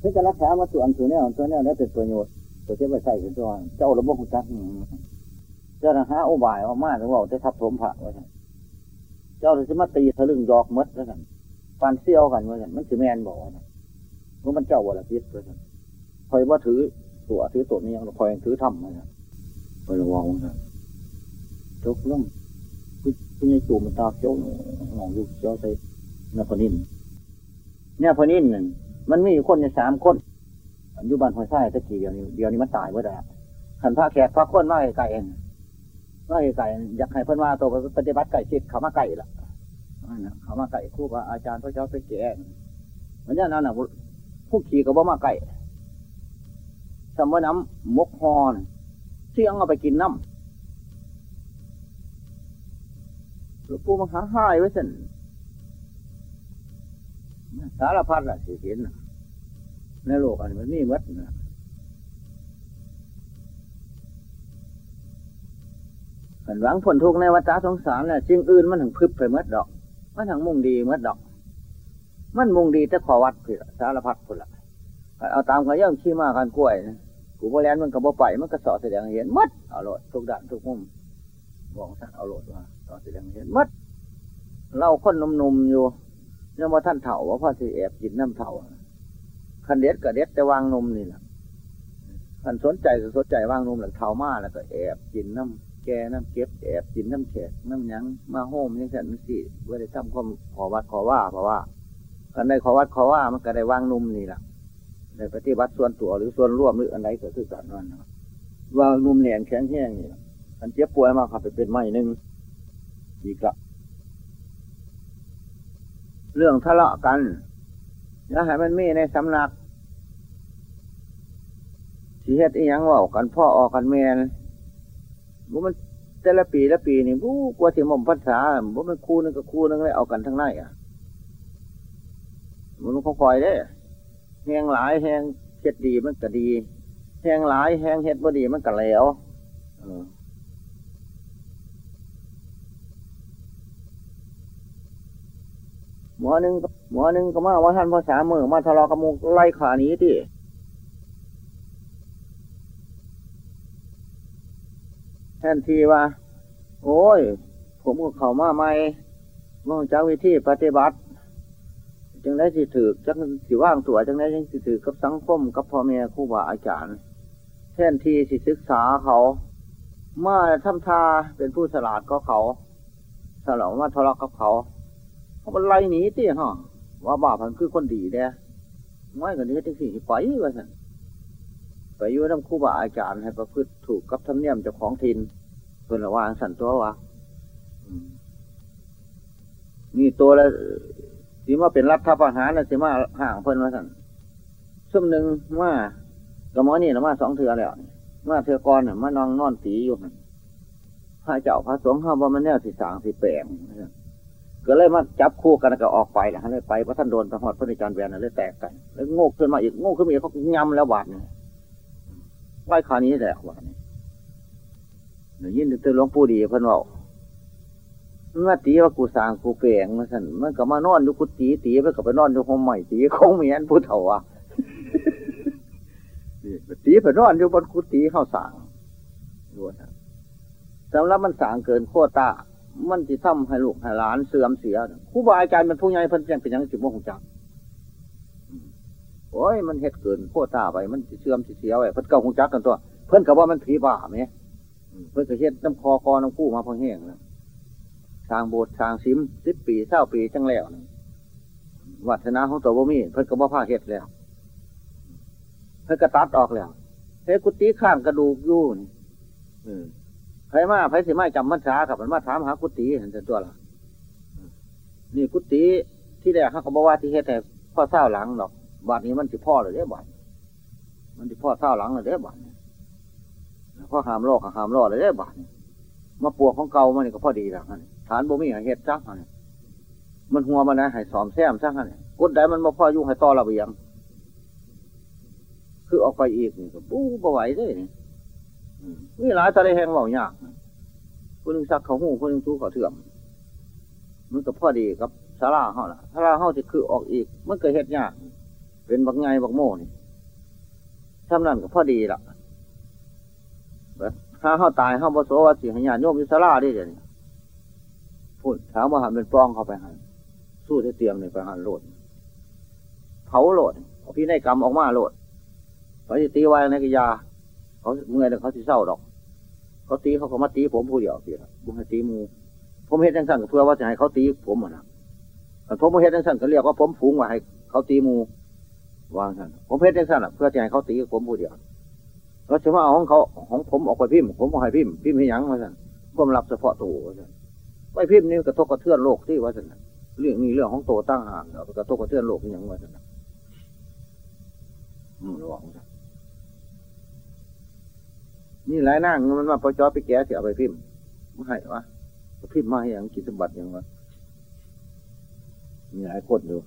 เพื่อจะรักษามาส่วนส่วนนี้ส่วนนี้ได้เป็นประโยชน์ตัวเจ้าไปใส่เป็นตัวเจ้าระบบจักเจ้าหาอุบายออกมาหรือว่าจะทับถมพระว่าเจ้าจะมาตีทะลึ่งยอกมดแล้วกันฟันเซี่ยวกันว่ามันถือแมนบอกว่ามันเจ้าวรพิษว่าคอยว่าถือตัวถือตัวนี้ยังคอยถือทำนะคอยระวังนะจกล่องคุณคุณยายตูมันตาเจ้าหนองลูกเจ้าใส่เนี่ยพนินเนี่ยพนินนึ่ง มันมีอยู่คนในสามคนอยู่บ้านหอยไส้ตะกี้เดียวนี้เดียวนี้มันตายเมื่อไหร่ขันพระแขกพระคนมาไก่เองมาไก่อยากให้เพิ่นว่าตัวปฏิบัติไก่ชิดเขามาไก่ละเขามาไก่คู่กับอาจารย์พระเจ้าไปแก่เหมือนนั้นน่ะผู้ขี่กับบ่มาไก่สมว่าน้ำมกฮอนเสี่ยงเอาไปกินน้ำหลวงปู่มาหาหายไว้สินสารพัดละสิเห็น ในโลกอันมันมีมัดนะขันหวังผลทุกในวัฏสงสารแหละสิ่งอื่นมันถึงพึบไปมัดดอก มันถึงมุ่งดีมัดดอก มันมุ่งดีแต่ขอวัดคือสารพัดคนละเอาตามกันย่อมขี้มากันกล้วยนะกูบ่แลนมันกับบ่ไปมันก็สอดแสดงเห็นมัดเอาโลดทุกด้านทุกมุมบอกท่านเอาโลดว่าสอดแสดงเห็นมัดเล่าคนนมๆอยู่เนี่ยว่าท่านเถ่าว่าพ่อสิแอบกินน้ำเถ่า คันเด็ดกับเด็ดแต่วางนมนี่แหละคันสนใจก็สนใจวางนมหลังเถ่ามาแล้วก็แอบกินน้ำแก่น้ำเก็บแอบกินน้ำแขกน้ำยังมาโฮมยังสันสิเพื่อได้ทำความขอวัดขอว่าเพราะว่ากันได้ขอวัดขอว่ามันก็ได้วางนมนี่แหละในปฏิบัติส่วนตัวหรือส่วนร่วมหรืออะไรก็คือการนั่นวางนมแหนงแข็งแห้งนี่อันเจ็บป่วยมากครับไปเป็นไม้หนึ่งอีกละเรื่องทะเลาะกันแล้วให้มันมีในสำนัก สีเฮ็ดอีหยังว่ากันพ่อออกกันแมนบุมันแต่ละปีละปีนี่บูกว่าสิมมภาษาบุมันคู่นึงกับคู่นึงเลยเอากันทั้งในอะมันคอยได้แหงหลายแหงเฮ็ดดีมันก็ดีแหงหลายแหงเฮ็ดบ่ดีมันก็แล้วหมอหนึ่งหมอหนึ่งก็มาว่าท่านภาษาเมือมาทะเลาะกับมุกไล่ขานี้ที่ แทนทีว่า โอ้ย ผมก็เข้ามาใหม่มองจากวิธีปฏิบัติ จังได้สิถือจังสิว่างตัวจังได้จังสิถือกับสังคมกับพ่อแม่ครูบาอาจารย์ แทนทีสิศึกษาเขา มาทำทาเป็นผู้สลาดก็เขาสลองมาทะเลาะกับเขาเขาเป็นไรหนีตี้ฮะว่าบาพันคือคนดีเด้ไม่กันนี้จังสิไปว่าสัน ไปอยู่น้ำครูบาอาจารย์ให้ประพฤติถูกกับธรรมเนียมเจ้าของถิ่นเพื่อนระวางสันตัววะนี่ตัวละสิมาเป็นรัฐประหารแล้วสิมาห่างเพิ่นมาสั่นซุ่มหนึ่งมากระมอนี่นะมาสองเถื่อแล้วมาเถื่อกรมานอนนอนตีอยู่พระเจ้าพระสงฆ์เขาว่ามันแนวสิสางสิแปลงก็เลยมาจับคู่กันก็ออกไปนะเลยไปพระท่านโดนพระหอดพระนิจารแวนเลยแตกกัน แล้วโง่ขึ้นมาอีกโง่ขึ้นมาอีกเขายำแล้วบาดนี่ ไหวขานี้แหละบาดนี่ยินดีหลวงปู่ดีเพิ่นบอกมันมาตีว่ากูสางกูเปลงมาสันมันก็มานอนอยู่กูตีตีไปก็ไปนอนอยู่ห้องใหม่ตีคงมีอันผู้เฒ่าอะตีไปนอนอยู่บนกุฏิเข้าสางดูนะสำหรับมันสางเกินโคตามันจะทำให้ลูกให้หลานเสื่อมเสียครูบาอาจารย์มันผู้ใหญ่เพิ่นเป็นยังสิบโมงจัง โอ้ยมันเฮ็ดเกินโคตาไปมันเสื่อมเสียไปเพิ่นเก่าคงจักกันตัว เพิ่นกับว่ามันผีบ้าไหมเพิ่นก็เฮ็ดน้ำคอคอน้ำคู่มาพอแห้งแล้วทางโบสถ์ทางซิมสิบปีเศร้าปีจังแล้ววัฒนาของตัวบ่มี เพิ่นก็บ่ผ้าเฮ็ดแล้ว เพิ่นก็ตัดออกแล้วเฮ้กุฏิข้างกระดูกยู่นี่ไผมาไผสิมาจำมันษากับมันมาถามหากุฏิเห็นแต่ตัวละนี่กุฏิที่แรกเขาบอกว่าที่เฮ็ดแต่พ่อเศร้าหลังดอก บาดนี้มันสิพ่อเลยเด้บาดมันสิพ่อเศร้าหลังเลยเด้บาดพ่อหามโลกหามโลกเลยเด้บาดมาปวกของเก่ามันก็พอดีแล้วนี่ฐานบ่มีให้เฮ็ดจักมันหัวมันนะให้สอมแซมซักนี่กดได้มันบ่พอยุ่งให้ต่อระเบียงคือออกไปอีกนี่ก็ปู้บ่ไหวได้นี่นี่หลายทะเลแหงเหล่ายากคนหนึ่งซักเขาหูคนหนึ่งทูเขาเถื่อมมันก็พอดีกับสาราเขาล่ะสาราเขาจะคือออกอีก มันเกิดเหตุยาก เป็นบักไงบักโม่นี่ทำนั่นก็พอดีละถ้าเขาตายเขาบโสว่าสิหญาโยมยุสลาได้เดี๋ยวนี้พูดถามว่าหันเป็นปองเขาไปหันสู้ที่เตรียมเนี่ยไปหันโหลด เผาโหลดพี่ในกรรมออกมาโหลดเขาจะตีไว้ในกิยา เขาเมื่อยแล้วเขาสิเศร้าดอก เขาตีเขาก็มาตีผมผู้เดียวสิละบุให้ตีมู ผมเฮ็ดจังสั่นเพื่อว่าจะให้เขาตีผมอะนะผมเฮ็ดจังสั่นก็เรียกว่าผมฝูงว่าให้เขาตีมู วางสั่นผมเฮ็ดจังสั่นเพื่อจะให้เขาตีผมผู้เดียวเราจะมาเอาของเขาของผมออกไปพิมพ์ผมเอาให้พิมพ์พิมพ์ให้ยังมาสั่นผมรับเฉพาะตัวว่าสั่นไปพิมพ์นี่กระทบกระเทือนโลกที่ว่าสั่นเรื่องนี้เรื่องของโตตั้งห่างเรากระทบกระเทือนโลกที่ยังว่าสั่นอืมระวังสั่นนี่หลายนั่งมันมาปจอไปแก้เสียไปพิมพ์ไม่ให้วะพิมพ์มาให้ยังกินสมบัติยังวะมีหลายคนอยู่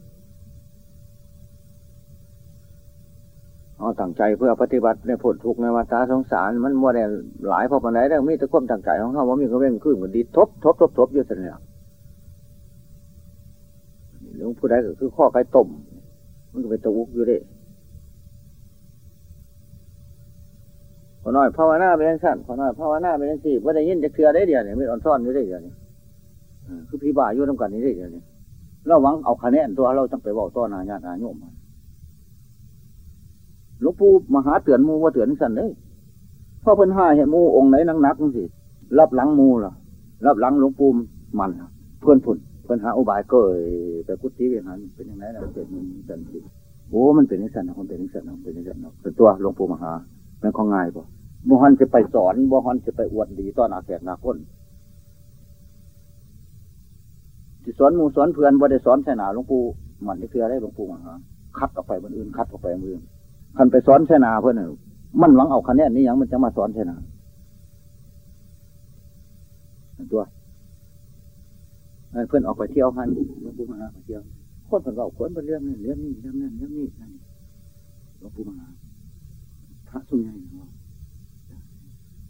เอาตั้งใจเพื่อปฏิบัติในผลทุกในวัฏสงสาร มันมัวแต่หลายพอปานไหนได้มีต่ควมตั้งใจของเขาว่ามีเขาเว้นขึ้นเหมันดีทบทบทบทบอยู่เสนอหลวงผู้ใดก็คือข้อไก่ต้มมันก็เป็นตัวอุกอยู่เด้ขอน้อยภาวนาเป็นยังสั้นขอน้อยภาวนาเป็นยังสี่ว่าได้ยินจะเคลียได้เดียวเนี่ยไม่อ่อนซ่อนอยู่ได้เดียวเนี่ยคือพี่บ่าอยู่ตรงกันนี้ได้เดียวเนี่ยเราหวังเอาคะแนนตัวเราต้องไปบอกต้อนาญาติโยม หลวงปู่มหาเตือนมูว่าเตือนสั่นเลยพ่อเพิ่นห้าเห็นมูองค์ไหนนักนักสิรับหลังมูล่ะ รับหลังหลวงปู่มันเพื่อนผุนเพื่อนหาอุบายก็เกยไปกุฏิเวียนหันเป็นยังไงนะเป็นมันสันสิโอ้มันเป็นนิสันนะมันเป็นนิสันนะเป็นนิสันนะเป็นตัวหลวงปู่มหาเป็นของง่ายป่ะบุหันจะไปสอนบุหันจะไปอวดดีต้อนอาแขกนาคนที่สอนมูสอนเพื่อนบ่ได้สอนใส่หนาหลวงปู่มันนี่คืออะไรหลวงปู่มหาคัดออกไปบนอื่นคัดออกไปมือ คันไปสอนใส่หนาเพื่อนมันหวังเอาคะแนนนี้ยังมันจะมาสอนใส่หนาตัวเพื่อนออกไปเที่ยวพันหลวงปู่มหาไปเที่ยวคนเพิ่นเราคนเป็นเรื่องนี้เรื่องนี้เรื่องนั้นเรื่องนี้หลวงปู่มหาพระสุญญ์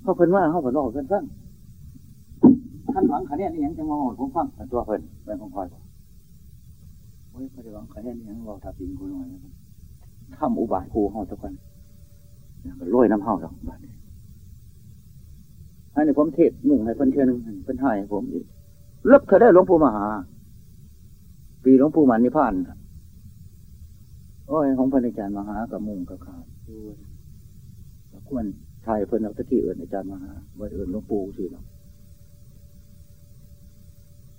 เขาเพิ่นว่าเขาเพิ่นบอกเพิ่นฟังท่านหวังคะแนนนี่ยังจะมาบอกผมฟังตัวเพิ่นเป็นของคอยบอกโอ้ยพระเดหวังคะแนนนี่ยังบอกทับทิงคุณหน่อย ทำอุบายครูเฮาทุกคนก็รวยน้ำเฮาดอกบานี้อันนี้ผมเทศมุ่งให้เพิ่นเท่านึงเพิ่นให้ผมอีกเลิกเธอได้หลวงปู่มหา ปีหลวงปู่มันนิพพานโอ้ยของพระอาจารย์มหากับมุ่งกับขาดด้วยควรชายเพิ่นเอาที่อื่นอาจารย์มหาไว้อื่นหลวงปู่สิเนาะ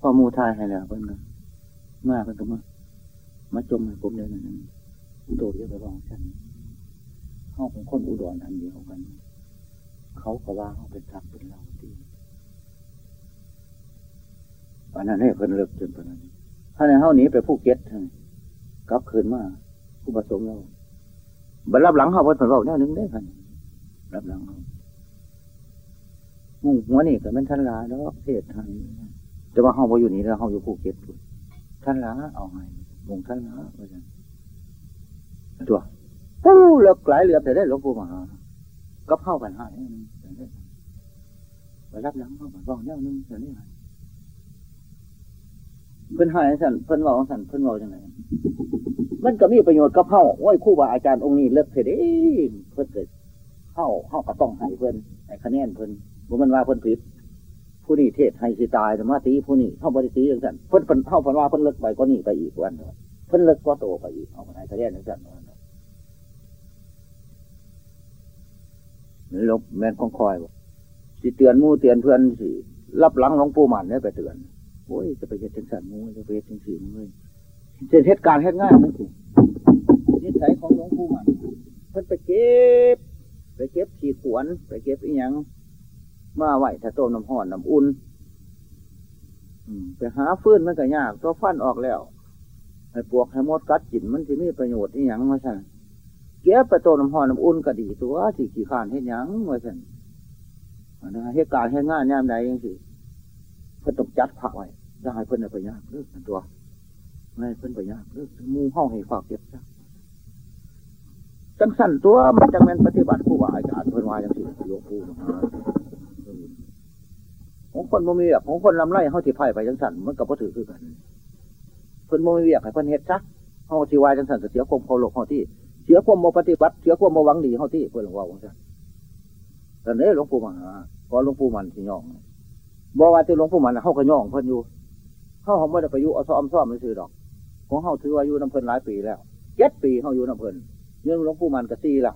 พอมูทายให้แล้วเพิ่นก็มาเพิ่นก็มามาจมให้ผมเลยนั่น โตเยอะไปลองฉันเข้าเป็นคนอุดรอันเดียวกัน เขาก็ว่าเขาเป็นทักเป็นเราดีอันนั้นให้เพิ่นเลิกจนปานนั้น ถ้าในเฮานี้ไปผู้เก็ตกลับคืนมาผู้ประสงค์เราบัรับหลังเขาเพิ่นเพิ่นบอกแนวนึงได้กันรับหลังเขามุ่งหัวนี่ก็เป็นท่านลาแล้วเทศไทยจะว่าเขาไปอยู่นี่แล้วเขาอยู่ภูเก็ตท่านลาเอาไงมุ่งท่านลาเพราะฉะนั้น ตัวปู้เลือกหลายเหลือแต่ได้หลวงปู่มหาก็เข้ากันหายไปรับหลังเข้าบอกแนวนึงแต่นี่เพิ่นหายสั่นเพิ่นบอกสั่นเพิ่นบอกยังไงมันก็มีประโยชน์กับเข้าว่าคู่บาอาจารย์องค์นี้เลิกเถิดเองเพิ่นเกิดเข้าเข้าก็ต้องให้เพิ่นให้คะแนนเพิ่นบ่มันว่าเพิ่นผิดผู้นี้เทศให้สิตายแต่มาตีผู้นี้เข้าบริตีอย่างนั้นเพิ่นเพิ่นเข้าเพิ่นว่าเพิ่นเลิกไปก็นี่ไปอีกวันเพิ่นเลิกก็โตไปอีกเอาไปให้คะแนนอย่างนั้น ลบแม่นคองคอยบ่สิเตือนมู่เตือนเพื่อนสิรับหลังหลวงปู่หมันเนี่ยไปเตือนโอ้ยจะไปเฮ็ดจังสันมู่จะไปเฮ็ดจังสีมู่เจ็ดเหตุการณ์เหตุง่ายนั่นสินิสัยของหลวงปู่หมันเพิ่นไปเก็บ ไปเก็บขีดขวน ไปเก็บอีหยังมาไหวถ้าต้มน้ำห่อนน้ำอุ่นไปหาฟืนมันก็ยากตัวฟันออกแล้วให้ปวกให้มดกัดกินมันที่มีประโยชน์อีหยังมาสั่ เก็บไปต้มน้ำห่อนน้ำอุ่นก็ดีตัวที่ขี้ขานเห็นยังมาสั่นเหตุการณ์เหตุงานยามใดยังสิเพิ่นต้องจัดผักไว้จะให้เพิ่นไปยากเลิกตัวไม่เพิ่นไปยากเลิกมูห้องให้ฝากเก็บจ้ะจังสั่นตัวมันจังเป็นปฏิบัติครูบาอาจารย์เพิ่นว่าอย่างสิหลวงปู่ของคนโมมีแบบของคนลำไรเขาที่ไพ่ไปจังสั่นมันกับพ่อถือคือกันเพิ่นโมมีเวียกให้เพิ่นเฮ็ดซักเขาเขาทีวายจังสั่นเสียความเคารพเขาที่ เสียความโมปฏิบัติเสียความโมหวังดีเขาที่เพื่อนหลวงพ่อของฉันแต่เนี้หลวงปู่มหาพอหลวงปู่มันที่ย่องบอกว่าที่หลวงปู่มันเขาก็ย่องเพิ่นอยู่เขาเขาไม่ได้ไปยู่เอาซ้อมซ้อมไม่ซื้อดอก ของเขาถือว่าอยู่น้ำเพลินหลายปีแล้วเจ็ดปีเขาอยู่น้ำเพลินยังหลวงปู่มันกระซีละ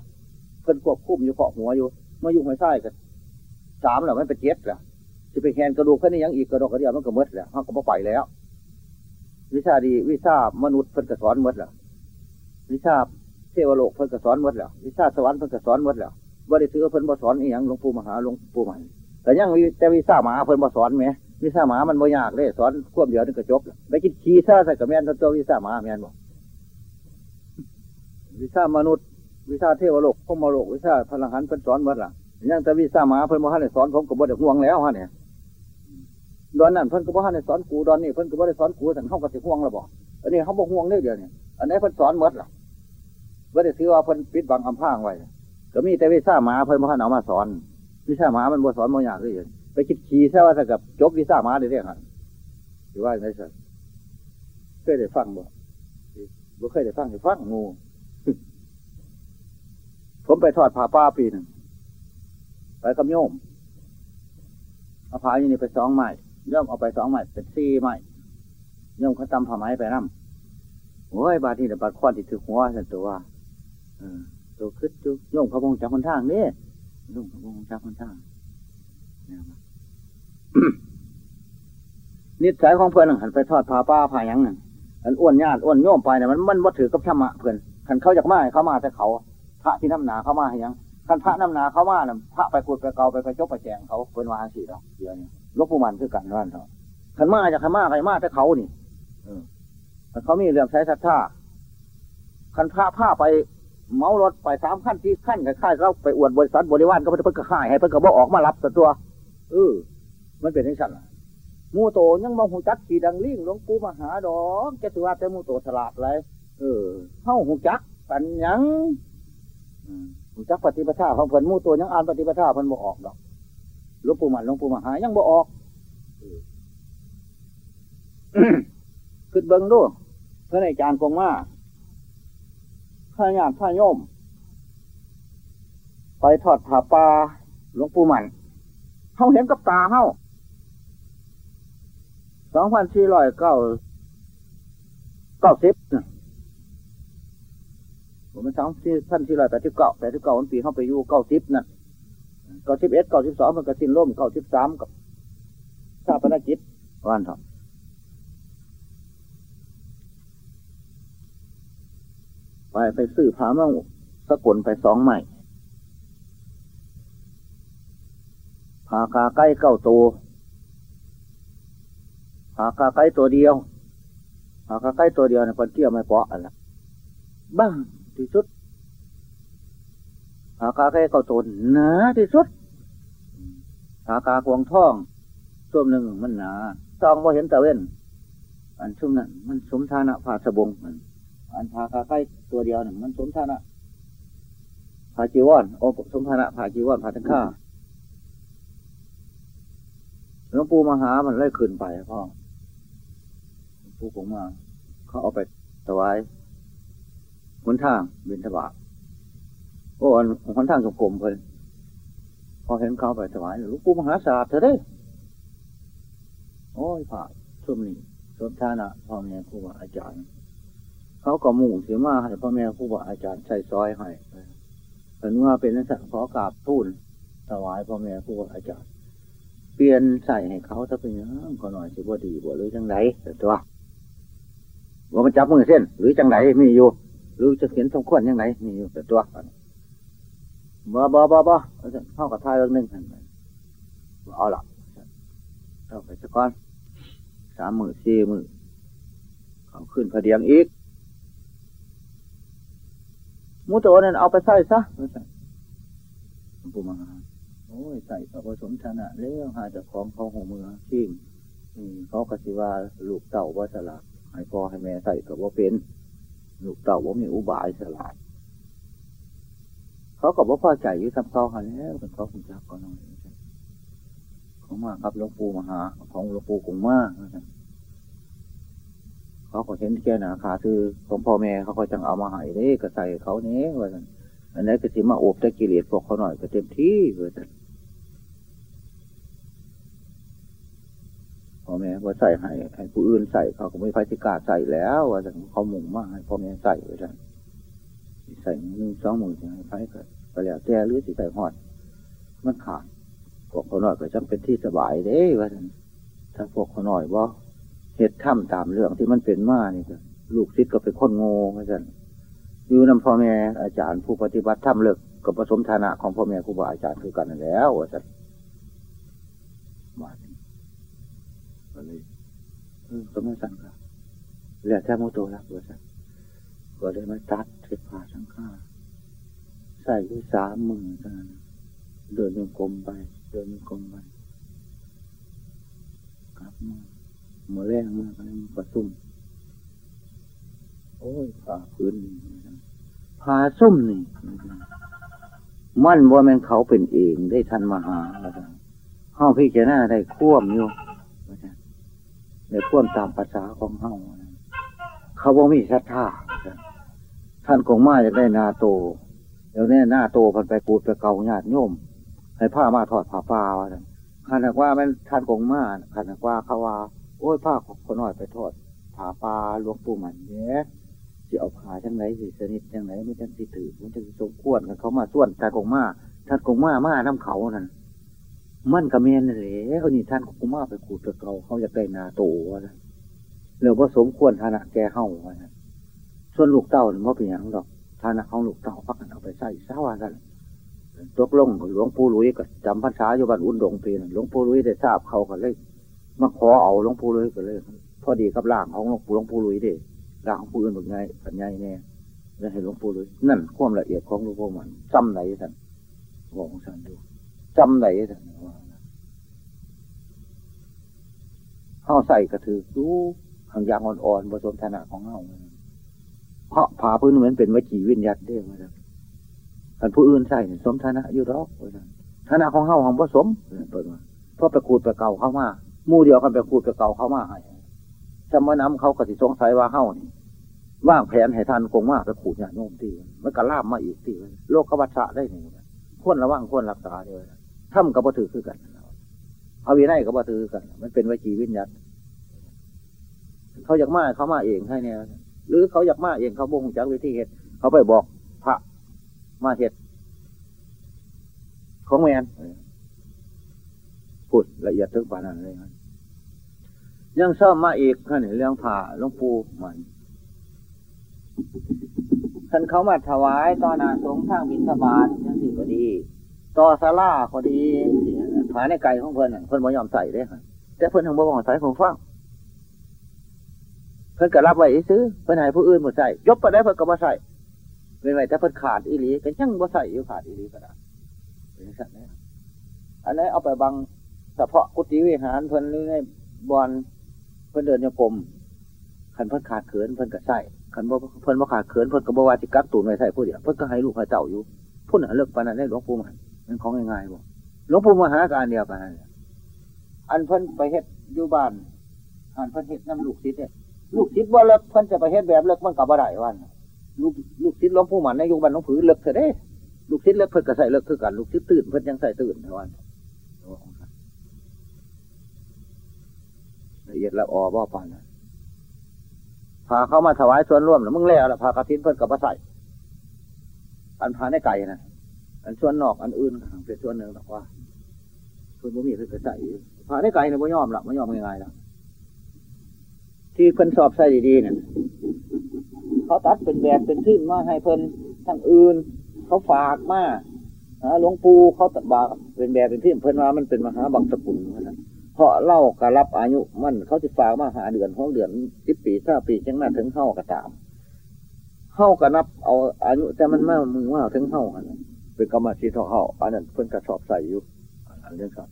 เพิ่นควบคุมอยู่เกาะหัวอยู่มาอยู่ไม่ใช่กันสามแล้วมันเป็นเจ็ดแล้วจะไปแคนกระดูกแค่นี้ยังอีกกระดกกระเดียวมันก็มดแล้วเขาก็บ่ไปแล้ว วิชาดีวิชามนุษย์เพิ่นก็สอนมดแล้ววิชา ทวโลกเพิ่นก็สอนมดแล้ววิชาสวรรค์เพิ่นก็สอนมดแล้วบ่ได้ถือเพิ่นบ่สอนอีหยังหลวงปู่มหาหลวงปู่ใหม่แต่ยังมีแต่วิชาหมาเพิ่นบ่สอนไหมวิชาหมามันบ่ยากเลยสอนควบเดียวนึงก็จบไปคิดขี้ซาใส่กับแม่นตัววิชาหมาแม่นบ่วิชามนุษย์ วิชาเทวโลกพมโลกวิชาพลังหันเพิ่นสอนหมดล่ะยังแต่วิชาหมาเพิ่นบ่ทันได้สอนผมก็บ่ได้ห่วงแล้วฮะเนี่ยดอนนั้นเพิ่นก็บ่ทันได้สอนกูดอนนี้เพิ่นก็บ่ได้สอนกูแต่เฮาก็สิห่วงแล้วบ่อันนี้เขาบ่ห่วงเดียวเนี่ยอันนี้เพิ่นสอนหมดล่ะ บ่ได้ถือว่าเพิ่นปิดบังอำพรางไว้ก็มีแต่วิชาหมาเพิ่นบ่ทันเอามาสอน วิชาหมามันบ่สอนบ่ยากเลยไปคิดขี่ซะว่าถ้ากับจบวิชาหมาได้เรื่องหั่นสิว่าไงซะเคยได้ฟังบ่บ่เคยได้ฟังได้ฟังงูผมไปทอดผ้าป้าปีหนึ่งไปกับโยมเอาผ้าอยู่นี่ไปสองไม้ย่อมเอาไปสองไม้เป็นสี่ไม้ย่อมเขาตำผ้าไม้ไปน้ำโอ้ยบาทีเดี๋ยวบาดควันติดถือหัวสันตัว ตัวคึดจุโยมเขาพงจากคนทางนี่โยมเขาพงจากคนทางนิสัยของเพื่อนหันไปทอดผ้าป้าผ้ายังนั่นอันอ้วนญาติอ้วนโยมไปเนี่ยมันมันวัดถือกับธรรมะเพื่อนขันเขาอยากมาเขามาแต่เขา พระที่น้ำหนาเขามาให้ยังขันพระน้ำหนาเขามาน่ะพระไปกุดไปเกาไปไปจบไปแจงเขาเพื่อนวาสีเราเดียวนี้ลบผู้มันคือกันนั่นเถอะขันมาจากขันมาใครมาแต่เขานี่เออเขามีเรื่องใช้ศรัทธาขันพระผ้าไป เมารถไปสามขั้นที่ขั้นค่ายเราไปอวดบริษัทบริวารก็เพิ่นก็ข่ายให้เพิ่นก็บ่ออกมารับตัวเออมันเป็นที่ฉันล่ะมูโตยังมองหูจักขี่ดังลิ่งหลวงปู่มหาดอกแกถือว่าแต่มูโตฉลาดเลยเออเข้าหูจักปันยังหูจักปฏิปทาของเพิ่นมูโตยังอ่านปฏิปทาเพิ่นบ่ออกดอกหลวงปู่มันหลวงปู่มหายังบ่ออกขึ้นเบิ้งดูเพื่อนอาจารย์คงมา ข้าญาติข้าโยม ไปทอดผาป่าหลวงปู่มันเขาเห็นกับตาเขาสองพันสี่ร้อยเก้าเก้าสิบผมเป็นสองพันสี่ร้อยแปดสิบเก้าแปดสิบเก้าวันปีเข้าไปอยู่เก้าสิบนั่นเก้าสิบเอ็ดเก้าสิบสองมันก็สิ้นล่มเก้าสิบสามกับชาปนกิจวันทอง ไปไปซื้อผ้ามาสกุลไปสองใหม่ผากาใกล้เก้าตัวผากาใกล้ตัวเดียวผากาใกล้ตัวเดียวเนี่ยคนเที่ยวไม่เปาะอะไรบ้างที่สุดผากาใกล้เก้าตัวหนาที่สุดผากากวงท่องช่วงหนึ่งมันหนาซองว่าเห็นตะเว้น อันชุ่มนั้นมันสมฐานะผ่าสบงมันอันผากาใกล้ ตัวเดียวหนึ่งมันสมฐานะผ่าจีวรโอ้สมฐานะผ่าจีวรผ่าทั้งข้าหลวงปู่มหามันไล่ขึ้นไปพ่อหลวงปู่คงมาเขาเอาไปถวายหนทางบินทบาทโอ้อันหนทางกลมๆเพิ่นพอเห็นเขาไปถวายหลวงปู่มหาศาสตร์เธอได้โอ้ยผ่าช่วงนี้สมชานะพ่อแม่ครูบาอาจารย์ เขาก็มุ่งเสียมาให้พ่อแม่ครูบาอาจารย์ใส่ซอยให้เห็นว่าเป็นนักศึกษาขอกราบทูลถวายพ่อแม่ครูบาอาจารย์ เปลี่ยนใส่ให้เขาถ้าเป็นยังก็หน่อยสิบ่ดีบ่หรือจังไรแต่ตัวว่ามันจับมือเส้น หรือจังไรมีอยู่หรือจะเขียนสมควรยังไงมีอยู่แต่ตัวบ่บ่บ่บ่เข้ากับทายเรื่องนึงเอาละเอาไปสักก้อนสามมือสี่มือเขาขึ้นพอดียงอีก มูโตนั่นเอาไปใส่ซะหลวงปู่มาโอ้ยใส่กับผสมชนะเลี้ยงหาจากของเขาหัวมือชิ่งเขากสิว่าลูกเต่าว่าสลาดให้พ่อให้แม่ใส่กับว่าเป็นลูกเต่าว่ามีอุบายสลาดเขากับว่าพ่อใจยู่ทำเขาหันแล้วเป็นเขาคงจักก็น้อยของมากครับหลวงปู่มหา ของหลวงปู่กงมาก เขาก็เห็นแค่หนาขาคือของพ่อแม่เขาก็จังเอามาให้เด้ก็ใส่เขาเนี้ว่าสันอันนี้ก็สิมาโอบแต่กิเลสพวกเขาหน่อยก็เต็มที่ว่าสันพ่อแม่ว่าใส่ให้ให้ผู้อื่นใส่เขาก็ไม่ไฟสิกาใส่แล้วว่าสันเขาหมุ่งมากให้พ่อแม่ใส่ว่าสันใส่หนึ่งสองหมื่นให้ไฟก็ก็แล้วแต่หรือสิใส่หอด มันขาดพวกเขาหน่อยก็จำเป็นที่สบายเด้ว่าสันถ้าพวกเขาหน่อยว่า เหตุถ้ำตามเรื่องที่มันเป็นมานี่ก็ลูกศิษย์ก็เป็นคนโง่เหมือนกันอยู่นำพ่อแม่อาจารย์ผู้ปฏิบัติถ้ำเลิกกับผสมฐานะของพ่อแม่ครูบาอาจารย์คือกันแล้วว่าสันมาก็เลยเออก็ไม่สั่งครับแล้วแท้โมโตแล้วว่าสันก็เลยมาตัดเทพาสังฆาใส่ด้วยสามมือท่านเดินยังกลมไป เดินยังกลมไปกลับมา เมื่อแรกมากเลยมันประซุ่มโอ้ยผ่าพื้นผ่าซุ่มนี่มันว่ามันเขาเป็นเองได้ทันมาหาเฮ้าพี่เจ้าหน้าได้ควมอยู่ได้ควมตามภาษาของเฮ้าเขาบอกมีศรัทธาท่านคงมาจะได้นาโตเดี๋ยวนี้หน้าโตพันไปปูดไปเกาญาติโยมให้ผ้ามาถอดผ้าป่าวะขันว่ามันท่านคงมาขันว่าเขาว่า โอ้ยผ้าคนน้อยไปทอดผ้าปลาหลวงปู่มันเนี่ยจะเอาผ้าจังไหนสิสนิทจังไหนไม่จังสิถือมันจะสมควรกันเขามาส่วนท่านคงมาท่านคงมามาน้ำเขานั่นมันกระเมนเลยเขานี่ท่านคงมาไปขูดตะเกาเขาจะได้นาโตวะเรือว่าสมควรฐานะแกเฮ้าวะส่วนลูกเต้าเนี่ยมันเป็นอย่างดอกฐานะของลูกเต้าพักกันเอาไปใส่ซาว่ากันตกลงหลวงปู่ลุยก็จำพรรษาอยู่บ้านอุ่นดงปีนหลวงปู่ลุยได้ทราบเขาก็เลย มาขอเอาหลวงปู่ลุยก็เลยพอดีกับร่างของหลวงปู่หลวงปู่ลุยเด้ร่างของผู้อื่นแบบไงผันไงแน่แล้วให้หลวงปู่ลุยนั่นความละเอียดของหลวงปู่มันจำไหนท่านบอกของท่านดูจำไหนท่านเข้าใส่กระถือดูหางยางอ่อนๆผสมฐานะของเฮาเพราะผาพื้นเหมือนเป็นวิจีวิญญาณเด้มาแล้วอันผู้อื่นใส่สมฐานะอยู่รอกฐานะของเฮาของผสมเปิดมาเพราะไปขูดไปเก่าเข้ามา มู่เดียวกันไปขูดไปเก่าเขามาให้จำว่น้ำเขาก็สิสงสัยว่าเฮานี่ว่างแผนให้ท่านคงว่าไปขูดเนี่ยโน้มที่มันก็ล่ามมาอีกที่โลกกวัชชะได้หนึ่งควรระวังควรรักษาเดียวถ้ำกับบัถือคือกันเอาวินัยกับบัถือกัน มันเป็นวิจีวิญญาณเขาอยากมาเขามาเองให้เนี่ยหรือเขาอยากมาเองเขาบงจากวิธีเหตุเขาไปบอกพระมาเหตุของแมนพูดละเอียดถึงปานนั้นเลย ยังซ่อมมาอีกขนี่เรื่องผ่าหลวงปู่มันท่านเขามาถวายต่อนาสงทางบินสบานยังสิก็ดี ต่อซาล่าก็ดีผาในไก่ของเพื่อนเพื่อนบ่ยอมใส่ได้ค่ะแต่เพื่อนทางบ่บอกใส่ผมฟังเพื่อนก็รับไว้ซื้อเพื่อนให้ผู้อื่นหมดใส่ยกไปได้เพื่อนก็มาใส่เป็นไรแต่เพื่อนขาดอีหลีเป็นยังบ่ใส่อยู่ขาดอีหลีก็ได้เป็นสัตว์นี้อันนี้เอาไปบังเฉพาะกุฏิวิหารเพื่อนหรือในบอล เพื่อนเดินโยกลมขันเพื่อนขาดเขินเพื่อนก็ใส่ขันบ่เพื่อนบ่ขาดเขินเพื่อนก็บ่ว่าจิกักตูนไว้ใส่ผู้เดียวเพื่อนก็ให้ลูกให้เจ้าอยู่พูดหนาเลิกปานนั้นได้หลวงปู่มันมันของง่ายๆบ่หลวงปู่มหาการเดียวกันอันเพิ่นไปเฮ็ดอยู่บ้านอันเพิ่นเฮ็ดน้ำลูกศิษย์เนี่ยลูกศิษย์ว่าเลิกเพิ่นจะไปเฮ็ดแบบเลิกมันกับบ่ได้วันลูกลูกศิษย์หลวงปู่มันในยุคบ้านหลวงผือเลิกเถอะเด้ ลูกศิษย์เลิกเพิ่นก็ใส่เลิกคือกันลูกศิษย์ตื่นเพิ่นยังใส่ตื่นในวัน ละเอียดละออบ่ปานนะพาเขามาถวายส่วนร่วมแล้วมึงแล้วละพากระทินเพิ่นกับมาใส่อันพาในไก่นะอันส่วนนอกอันอื่นเป็นส่วนหนึ่งหรอกว่าเพิ่นบ่มีเพิ่นก็ใส่พาในไก่เนี่ยบ่ยอมละบ่ยอมง่ายๆละที่เพิ่นสอบใส่ดีๆเนี่ยเขาตัดเป็นแบบเป็นทึ่งมาให้เพิ่นทั้งอื่น เขาฝากมาหลวงปู่เขาตัดบาเป็นแบบเป็นทึ่งเพิ่นว่ามันเป็นมหาบังสกุลนะ เพราะเล่ากระรับอายุมันเขาจะฝากมาหาเดือนของเดือนสิบปีถ้าปีจังมาถึงเข้ากระตามเข้ากระนับเอาอายุแต่มันมามึงว่าถึงเข้าเป็นกรรมสิทธิ์เขาอันนั้นเพิ่นกระสอบใส่อยู่อันนี้ครับ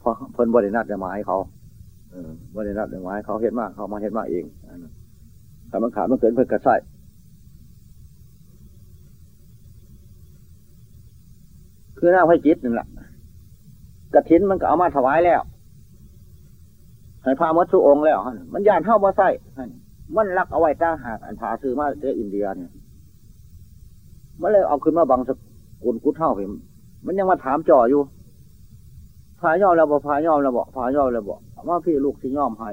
เพราะเพิ่นบริณัตจะมาให้เขาเออบริณัตจะมาให้เขาเห็นมากเขามาเห็นมากเองอันนั้นถ้ามันขาดมันเกินเพิ่นกระใส่คือหน้าไฟจิตนึ่งแหละกระถินมันก็เอามาถวายแล้ว ให้พามัดสุองแล้วมันยานเท่าบ่ใส่มันรักเอาไว้ตั้งหากอันพาซื้อมาเจ้อินเดียเนี่ยมันเลยเอาขึ้นมาบังสกุลกุดเท่าเห็มมันยังมาถามจ่ออยู่พายอมแล้วบอกพายอมแล้วบอกพายอมแล้วบอกว่าพี่ลูกที่ยอมให้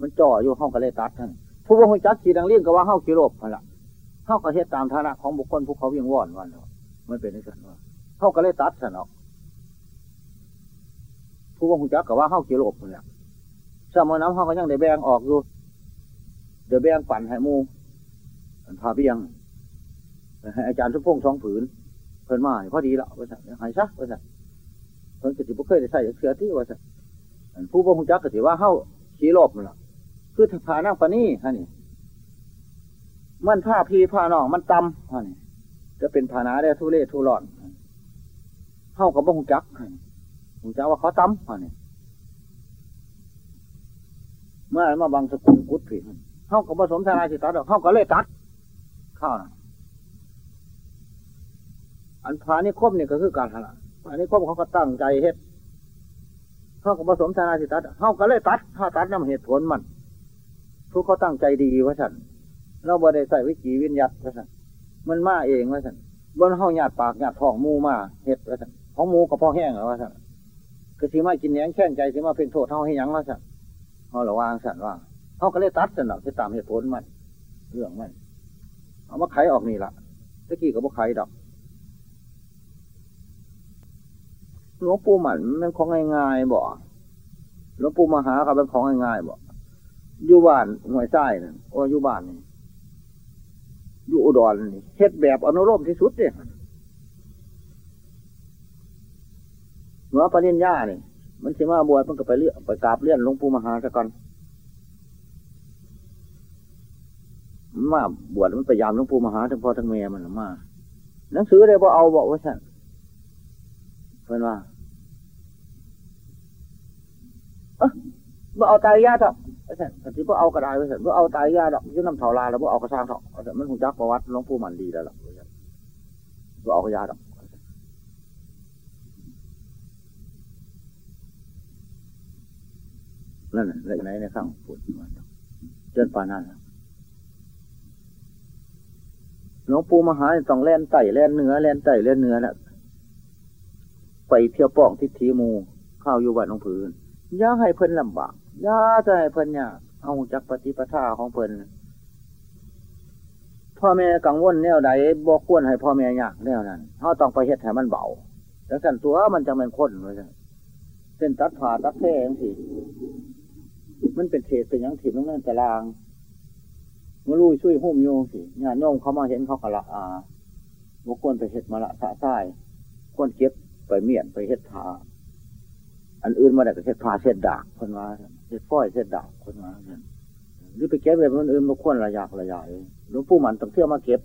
มันจ่ออยู่ห้องกระเลยตัดท่านผู้ว่าหุ่จัดสีดังเลี่ยงก็ว่าห้ากิโลพันละห้ากระเทศตามฐานะของบุคคลผู้เขาเวียงว่อนวันมันเป็นนิสัยว่าห้ากระเลยตัดสนอกผู้ว่าหุ่จัดก็ว่าห้ากิโลพันละ สมัยน้ำห้าก็ยังได้แบ่งออกอยู่เดี๋ยวแบ่งปั่นให้มูพาเบียงให้อาจารย์ทุพงสองผืน เพิ่นมาพอดีละว่าสั่งหายซะว่าสั่งเพิ่นกติบุเคยได้ใส่เสื้อที่ว่าสั่งผู้บ่งจักกติว่าเฮาขี่ลบมันละคือผ้านั่งปานี่ฮะนี่มันผ้าพีผ้าน่องมันตำฮะนี่จะเป็นผานาได้ทุเรศทุรอนเฮากับบ่งจักฮะงจักว่าเขาตำฮะนี่ เมื่อมาบังสกุลกุดผิดเฮากับผสมทนายสิตัดเฮาก็เลยตัด ข้าวนะอันผานิคมเนี่ยก็คือการหละผานิคมเขาก็ตั้งใจเฮ็ดเขาก็ผสมทนาสิตัดเขาก็เลยตัดถ้าตัดน้ำเหตุผลมันทุกเขาตั้งใจดีว่าสันเราบ่ได้ใส่วิจีวิญญาตว่าสันมันมาเองว่าสันบนห้องหยาดปากหยาดท้องมูมาเห็ดว่าสันของมูกับพ่อแห้งหรอว่าสันคือสีมากินแยงแค่นใจสีมาเป็นโทษเท่าให้ยังว่าสัน เขาระวางสันว่าเขาก็เลยตัดสันหรอกที่ตามเหตุผลมัน เรื่องมัน เอามาไขออกนี่ละตะกี้กับพวกไขดอกหลวงปู่หมันมันของง่ายๆบ่หลวงปู่มหาครับเป็นของง่ายๆบ่อยู่บ้านหวยไส้นี่โอ้อยู่บ้านนี่อยู่อุดรนี่เฮ็ดแบบอนุโลมที่สุดเนี่ยเหนือปริญญานี่ มันสิมาบวชมันก็ไปเลื่อไปกราบเลื่อนหลวงปู่มหาซะก่อนมาบวชมันพยายามหลวงปู่มหาทั้งพ่อทั้งแม่มันมาหนังสือได้บ่เอาบอกว่าฉันเพื่อนว่าเออบ่เอาตายยาดอกไอ้สันที่บ่เอากระดาษไอ้สันบ่เอาตายยาดอกยื่น้ำเถาลาแล้วบ่เอากระซังเถาไอ้สันมันคงจักประวัติหลวงปู่มันดีแล้วหรอกบ่เอากระยาดอก นั่นแหละไหนในข้างพูดเจนปานั่นหลวงปู่มหาต้องแล่นไต่แล่นเนื้อแล่นไต่แล่นเนื้อแหละไปเที่ยวป้องทิศทีมูข้าวอยู่บ้านของพื้นย่าให้เพิ่นลำบากย่าจะให้เพิ่นเนี่ยเอาจากปฏิปทาของเพิ่นพ่อแม่กังวลแนวใดบอกควรให้พ่อแม่ยากแนวนั้นเขาต้องไปเฮ็ดให้มันเบาแต่สันตัวมันจะเป็นคนเลยเส้นตัดผ่าตัดแท้ยังสิ มันเป็นเศษเป็นอยังถิ่นนั่นตารางมาลุยช่วยหุ่มโยงสิญาติโยมเขามาเห็นเขากะละอาบอกควรไปเฮ็ดมาละสะใต้ควรเก็บไปเมียนไปเฮ็ดผาอันอื่นมาได้ก็เฮ็ดผาเส็ดดากคนมาเฮ็ดฝ้อยเส็ดดากคนมาหรือไปเก็บแบบมันอื่นมาควรระยะระยะหลวงปู่มันต้องเที่ยวมาเก็บ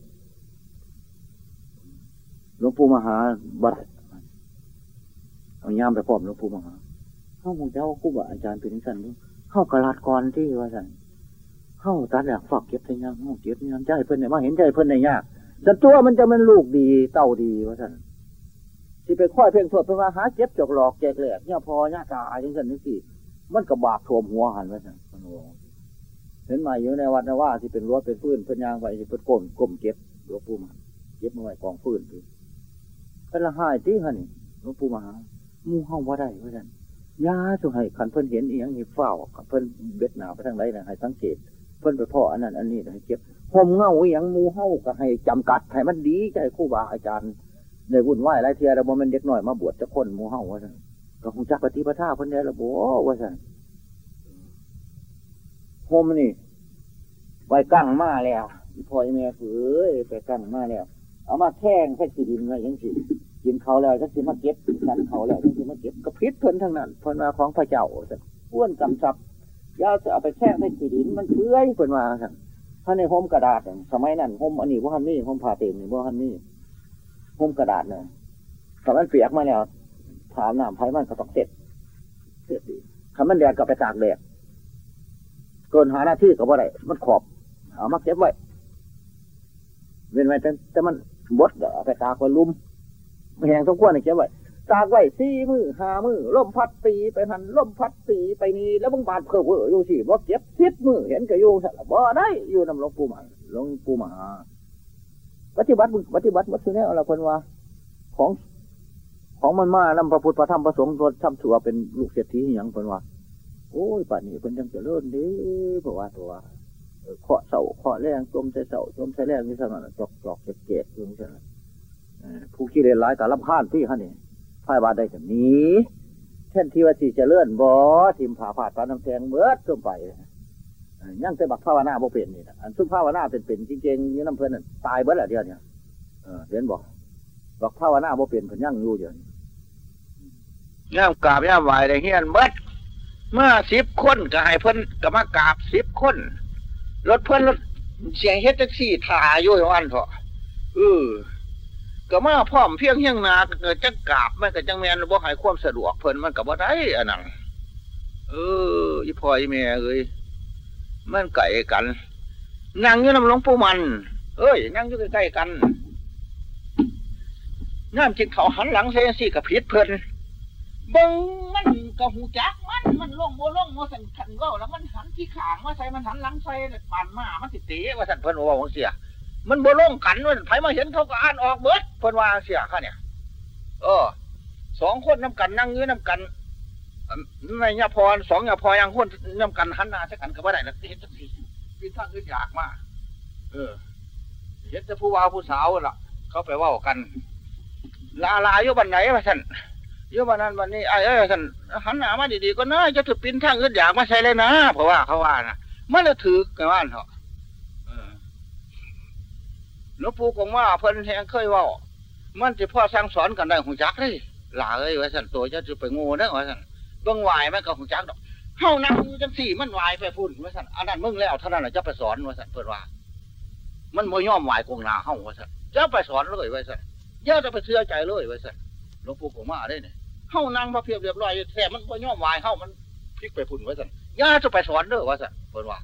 หลวงปู่มหาบัดเอาย่ามไปพร้อมหลวงปู่มหาเข้าหงเจ้าคู่บาอาจารย์เป็นสัน เข้ากระลาดกรที่ว่าสันเข้าตาอยากฝากเก็บในยังเข้าเก็บในยังใจเพิ่นในมาเห็นใจเพิ่นในยากแต่ตัวมันจะเป็นลูกดีเต่าดีว่าสันที่ไปค่อยเพ่งโทษเพื่อหาเจ็บจกหลอกแกกแหลกเนี่ยพอเนี่ยตาอยังสันนี่สิมันกระบากทวมหัวหันไว้สันเห็นมาอยู่ในวัดนะว่าที่เป็นรั้วเป็นพื้นเป็นยางไว้ที่เป็นก้นก้มเก็บหลวงปู่มันเก็บมาไว้กองพื้นคือเป็นละหายที่ฮะนี่หลวงปู่มหามูห้องว่าได้ว่าสัน ยาสุให้ขันเพิ่นเห็นอีหยังนี่เฝ้าขันเพิ่นเบ็ดหนาไปทางไหนนะให้สังเกต เพิ่นไปพ่ออันนั้นอันนี้ให้เก็บห่มเงาอย่างมูเฮาก็ให้จำกัดให้มันดีใจคู่บาอาจารย์ในวุ่นวายไรเทียระบบมันเด็กหน่อยมาบวชจะคนมูเฮาว่าสันก็คงจักปฏิปทาเพิ่นได้ระบบว่าสันห่มนี่ไว้กั้งมาแล้วพ่อแม่เอ้ยไปกั้งมาแล้วเอามาแท่งแค่สีดินไว้ยังสิ กินเขาแล้วจะสิมาเก็บกันเขาแล้วจะสิมาเก็บกระพิษเพิ่นทั้งนั้นเพิ่นมาของพระเจ้าอ้วนกำชับยาจะเอาไปแช่ในสีดินมันเพื่อยเพิ่นมาครับถ้าในห่มกระดาษสมัยนั้นห่มอันนี้ว่าฮันนี่ห่มผ่าเต็มนี่ว่าฮันนี่ห่มกระดาษเนี่ยคำมันเปียกมาแล้วถามน้ำไผ่มันก็ต้องเสร็จเสร็จดีคำมันแดดก็ไปตากแดดเกินหาหน้าที่ก็บ่ได้มันขอบเอามาเก็บไว้เว้นไว้แต่แต่มันบดเอาไปตากไว้ลุ่ม แห้งสมควรเนี่ยเก็บไว้ตากไว้สี่มือหามือล่มพัดตีไปหันล่มพัดตีไปนี่แล้วมึงบาดเพื่อเวออยู่สิบ่เก็บสิบมือเห็นก็อยู่สละบ่ได้อยู่นำหลวงปู่มาหลวงปู่มาปฏิบัติปฏิบัติวัดสุเนี่ยเราคนว่า ของของมันมานำพระพุทธพระธรรมพระสงฆ์ตัวทำถือว่าเป็นลูกเศรษฐีอย่างคนว่าโอ้ยป่านนี้เป็นยังจะเลิ่นดีเพราะว่าตัวเคาะเสาเคาะแรงจมใส่เสาจมใส่แรงนี่สนั่นจอกจอกเก็บเกศอยู่ใช่ไหม ผู้ขี้เรียนร้ายแต่ลำพานที่ฮะนี่พ่ายบาได้แบบนี้เช่นที่ว่าที่จะเลื่อนบ่ทิมผ่าผาดปาน้ำแทงเมื่อส้มไปยังจะบักภาวนาบ่เป็นนี่นะอันซึ่งภาวนาเป็นเป็นจริงๆนี่น้ำเพลินตายเบิดแหละเดียวเนี่ยเห็นบอกบักภาวนาบ่เป็นเพิ่นยังอยู่เดียวย่ามกราบย่ามไหวได้เฮียนเบิดเมื่อสิบคนก็ให้เพิ่นก็มากราบสิบคนรถเพิ่นรถเสียงเฮ็ดแท็กซี่ถ่ายอยู่วันเถอะเออ ก็มาพร้อมเพียงเฮียงนาเก็จังกราบมันก็จังแมนบ่ให้ความสะดวกเพิ่นมันก็บ่ได้อันนั้นเอออีพ่ออีแม่เอ้ยมันไก่กันนั่งอยู่น้ำหลวงปู่มัน เอ้ยนั่งอยู่ใกล้ๆกันน้ำจิตเขาหันหลังเซนซี่กับพิษเพิ่นบิ้งมันกับหูจักมันมันล่งโบลงโมสันขันก็แล้วมันหันที่ขางมาใส่มันหันหลังใส่ปั่นมามันติดตีว่าสันเพิ่นว่าเสีย มันโบลงกันมันไผมาเห็นเขาก็อ่านออกเบิดเพิ่นว่าเสียค่ะเนี่ย เออสองคนน้ากันนั่งยื้อน้ากันในยาพรสองยาพรยังคนน้ากันหันหน้าสักกันก็ไม่ได้นะเห็นสักทีพี่ท่านก็อยากมาเออเห็นแต่ผู้ว่าผู้สาวล่ะ เขาไปว่ากัน ลาลาอยู่บันไหนมาสันอยู่บันนั้นบันนี้ไอ้เอ้ยสันหันหน้ามาดีๆก็น่าจะถือปิ้นทางอื่นอยากมาใช้เลยนะเพราะว่าเขาว่านะมันจะถือกันว่าเถอะ หลวงปู่คงว่าเพิ่นแหงเคยว่ามันจะพ่อสร้างสอนกันได้หูจักเลยหลาเอ้ยว่าสันตัวจะจะไปงูนะว่าสันเบื้องวายมันก็หูจักดอกเฮานั่งอยู่จังสี่มันวายไปพุ่นว่าสันอันนั้นมึงแล้วเท่านั้นจะไปสอนว่าสันเพิ่นว่า มันบ่ย่อมวายกงนาเฮาว่าสันจะไปสอนเลยว่าสันย่าจะไปเชื่อใจเลยว่าสันหลวงปู่คงว่าได้เนี่ยเฮานั่งมาเพียบเรียบร้อยแต่มันบ่ย่อมวายเฮามันพลิกไปพุ่นว่าสันย่าจะไปสอนเด้อว่าสันเพิ่นว่า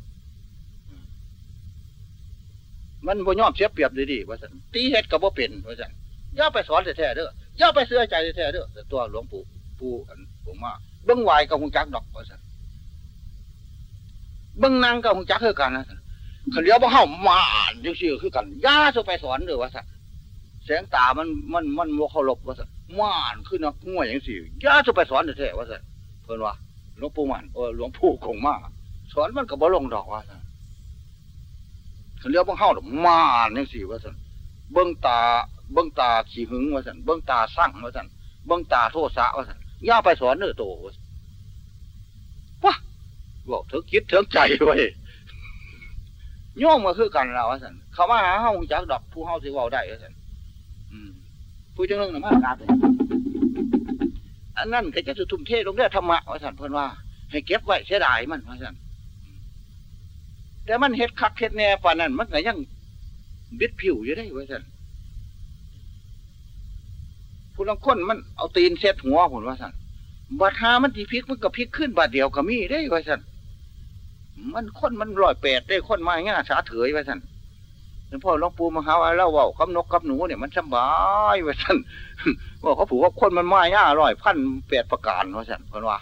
มันบ่ยอมเสียเปรียบดีๆว่าสันตีเฮ็ดกับบ่เป็นว่าสันย่าไปสอนแท้ๆเด้อย่าไปเสื้อใจแท้ๆเด้อแต่ตัวหลวงปู่ปู่อันผมว่าเบิ้งวายกับหงจักดอกว่าสันเบิ้งนางกับหงจักคือกันนะขันเดียวบ่เฮามาจังซี่คือกันย่าจะไปสอนเด้อว่าสันแสงตามันมันมันโมเคารพว่าสันม่านคือนักง่วยอย่างสี่ย่าจะไปสอนแท้ๆว่าสันเพิ่นว่าหลวงปู่มันเออหลวงปู่คงมาสอนมันกับบ่ลงดอกว่าสัน เขาเรียกว่าเฮาดอกมาจังสี่ว่าสันเบิ้องตาเบิ้องตาขี้หึงว่าสันเบิ้องตาสั่งว่าสันเบิ้องตาโทษสะว่าสันย่าไปสอนเนื้อโตวะบอกเถอะคิดเถอะใจไว้โย่อมมาคือกันเราว่าสันเขามาหาเฮาจากดอกผู้เฮาสิว่าได้ว่าสันผู้จังเรื่องน่ะมากราบเลยอันนั้นก็จะทุ่มเทลงเรื่องธรรมะว่าสันเพิ่อนว่า ให้เก็บไว้เสียดายมันว่าสัน แต่มันเฮ็ดคักเฮ็ดแน่ป่านนั้น มันก็ยังบิดผิวอยู่ได้ว่าสันผู้ลังคนมันเอาตีนเซ็ตหัวผมว่าสันบาดหามันทีพิกมันก็พิกขึ้นบาดเดียวก็มีได้ว่าสันมันคนมันลอยแปดได้คนมาง่าสาเถยว่าสันหลวงพ่อหลวงปู่มหาวาเล่าว่ากับนกกับหนูเนี่ยมันสบายว่าสันบอกเขาผูกว่าคนมันมาง่าลอยพันแปดประการว่าสันเพิ่นว่า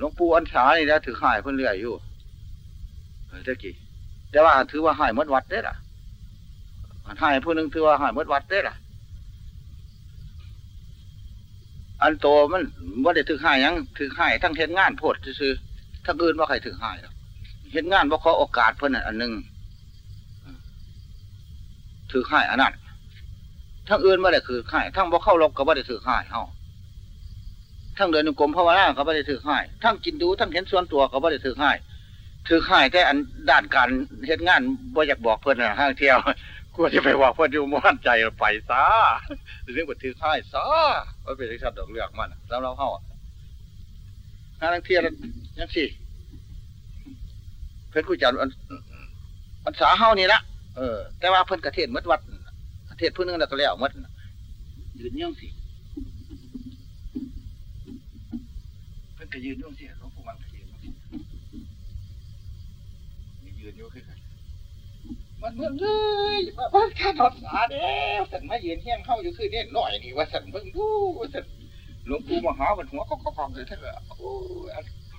หลวงปู่อันสานี่นะถือหายเพิ่นเรื่อยอยู่เฮ้ยตะกี้แต่ว่าถือว่าหายมดวัดได้ล่ะหายผู้นึงถือว่าหายมดวัดได้ล่ะ อันโตมันว่าได้ถือหายยังถือหายทั้งเห็นงานโพดซื้อทั้งอื่นว่าใครถือหายหรอกเห็นงานว่าเขาโอกาสเพิ่นอันหนึ่งถือหายอันนั้นทั้งอื่นว่าได้ถือหายทั้งบ่เข้าลบก็ว่าได้ถือหายเฮา ทั้งเดินกรมภาวนาก็ว่าได้ถือหายทั้งกินดูทั้งเห็นส่วนตัวก็ว่ได้ถือหายถือข่ายแต่อันด้านการเฮ็ดงานบ่อยากบอกเพื่อนนะห้างเที่ยวกลัวจะไปบอกเพื่อนอยู่มั่นใจไปซะเรื่องบันทึกข่ายซะมันเป็นที่ชัดดอกเลือกมันสำหรับเฮาห้างเที่ยวยังสิเพื่อนกูจัดอันอันสาเฮานี่ละเออ แต่ว่าเพื่อนกระเทศมัดวัดกระเทศเพื่อนนึงแล้วก็แล้วมัดยืนย่องสิเพื่อน ก็ยืนย่องสิหลวงปู่มันก็ยืนยืนอยู่คือกันมันเมื่อเลยมาบ้าข้าถอดสาเด้สันมายืนเฮี้ยงเข้าอยู่คือเนี่ยหน่อยนี่ว่าสันเพิ่งดูว่าสันหลวงปู่มหาบนหัวก็กองเลยท่านว่าโอ้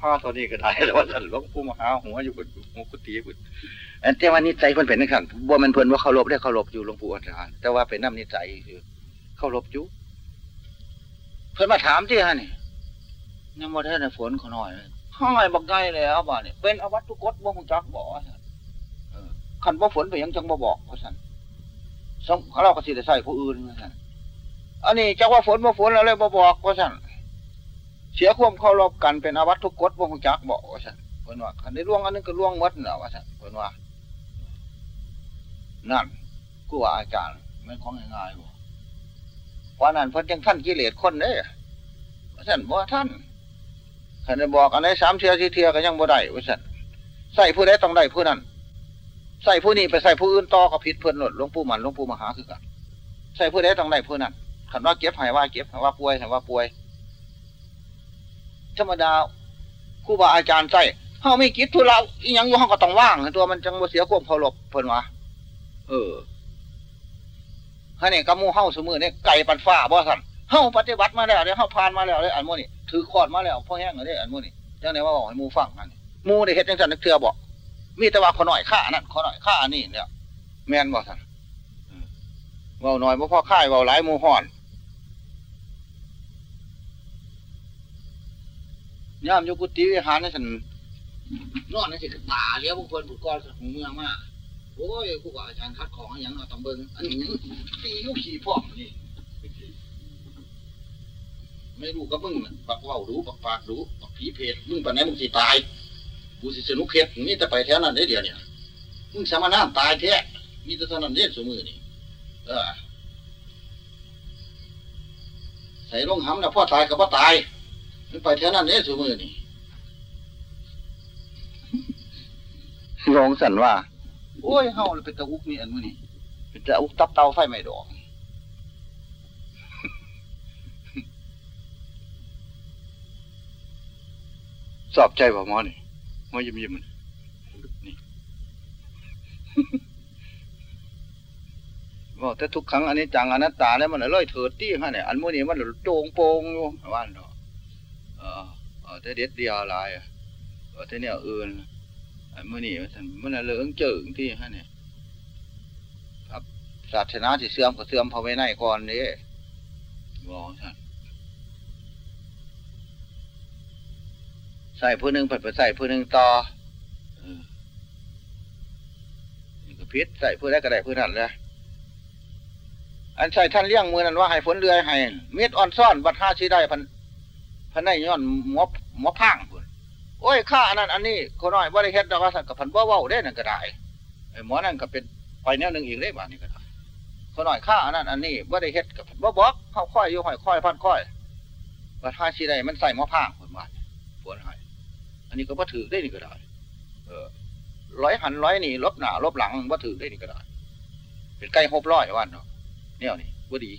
ห้าตัวนี้ก็ได้แล้วว่าสันหลวงปู่มหาหัวอยู่บนหัวกุฏิบุตรแต่ว่านิสัยเพิ่นเป็นนักขันบ่มันเพิ่นว่าเคารพได้เคารพอยู่หลวงปู่อาจารย์แต่ว่าเป็นน้ำนิสัยคือเคารพอยู่เพิ่นมาถามที่ฮะนี่ ยังบ่ได้ในฝนเขาหน่อยห้อยบักไงแล้วบ่เนี่ยเป็นอวัตทุกฎบ่ฮู้จักบ่ขันบ่ฝนไปยังจังบ่บอกว่าสันสงเราก็สิได้ใส่ผู้อื่นว่าสันอันนี้จักว่าฝนบ่ฝนอะไรบ่บอกว่าสันเสียความเคารพกันเป็นอวัตทุกกฎบ่ฮู้จักบอกว่าสันเพิ่นว่าคันได้ล่วงอันนึงก็ล่วงหมดน่ะว่าสันเพิ่นว่า นั่นกูว่าอาจารย์มันของง่ายๆบ่ว่านั้นเพิ่นจังท่านกิเลสคนเด้ว่าสันบ่ท่าน คันได้บอกอันไหนสามเทียสี่เทียก็ยังบ่ได้ว่าสันใส่ผู้ใดต้องได้ผู้นั้นใส่ผู้นี้ไปใส่ผู้อื่นต่อก็ผิดเพื่อนหลดหลวงปู่มันหลวงปู่มหาคือกันใส่ผู้ใดต้องได้ผู้นั้นขันว่าเก็บหายว่าเก็บหายว่าป่วยหายว่าป่วย ธรรมดาครูบาอาจารย์ใส่เฮาไม่คิดทุเราอีหยังอยู่ห้องก็ต้องว่างตัวมันจังบ่เสียความเคารพเพิ่นวะเออฮะนี่กมูเฮาสมือเนี่ยไก่ปันฟ้าบ่สันเฮาปฏิบัติมาแล้วเนี่ยเฮาผ่านมาแล้วเลยอันโมนี่ ถือขอดมาแล้วพ่อแห้งเลยอันโมนี่จังไหนว่าบอกให้มูฟังอันมูได้เฮ็ดจังสันนึกเทือบอกมีแต่ว่าขอหน่อยค่านั่นขอหน่อยค่านี่เนี่ยแมนบ่สันเบาหน่อยบ่พ่อค่ายเบาหลายมูห่อนย่ามยกุฏิวิหารนี่ฉันนอนนี่สิตาเลี้ยวบุคคลบุกกรสักเมืองมากโอ้ยผู้ว่าอาจารย์คัดของอย่างเราต้องเบิ้งอันนี้ตีลูกขี่พ่อมนี่ ไม่รู้ก็มึงปักว่ารู้ปักปากรู้ปักผีเพศมึงปันไหนมึงสิตายกูสิสนุกเฮ็ดมีแต่ไปแถวนั้นได้เดียวเนี่ยมึงสามารถตายแท้มีแต่เท่านั้นเด็ดสมือนี่เออใส่ลงหำนะพ่อตายกับพ่อตายมึงไปแถวนั้นเด็ดสมือนี่ลงสันว่าโอ้ยเฮาเลยเป็นตะอุกนี่อันมือนี่เป็นตะอุกตับเตาไฟไม่ดอก สอบใจบ่หมอนี่มายิ้มยิ้มนี่บอกแต่ทุกครั้งอันนี้จังอนัตตาแล้วมันเลยเถิดตี้ฮะเนี่ยอันมื่อนี้มันโจงโปงอยู่ว่านเนาะเออเออแต่เด็ดเดียวอะไรเออแต่เนี่ยอื่นอันมื่อนี้มันมันเหลืองเจิงที่ฮะเนี่ยครับศาสนาที่เสื่อมก็เสื่อมพอไว้ในก่อนนี้บอกท่าน ใส่ผู้หนึ่งผัดไปใส่ผู้หนึ่งต่อนี่ก็พิษใส่ผู้ได้ก็ได้ผู้นั้นเลยอันใส่ท่านเลี้ยงมือนั้นว่าให้ฝนเรือให้เม็ดอ่อนซ่อนบัดห้าชีได้พันพันได้ย้อนหมอหมอพังพุ่นโอ้ยข้าอันนั้นอันนี้คนน้อยว่าได้เฮ็ดดอกสันกับพันว่าว่าได้นั่นก็ได้ไอ้หมอนั่นก็เป็นไปแนวหนึ่งอีกได้บ้านี่ก็ได้คนน้อยข้าอันนั้นอันนี้ว่าได้เฮ็ดกับพันว่าบอกเข้าค่อยอยู่ค่อยค่อยพันค่อยบัดห้าชีได้มันใส่หมอพังพุ่นบ้านปวดให้ อันนี้ก็บ่ถือได้นี่ก็ได้ เออร้อยหันร้อยนี่ลบหนาลบหลังบ่ถือได้นี่ก็ได้ เป็นไก่หบร้อยวันเนาะเนี่ยนี่บ่ดี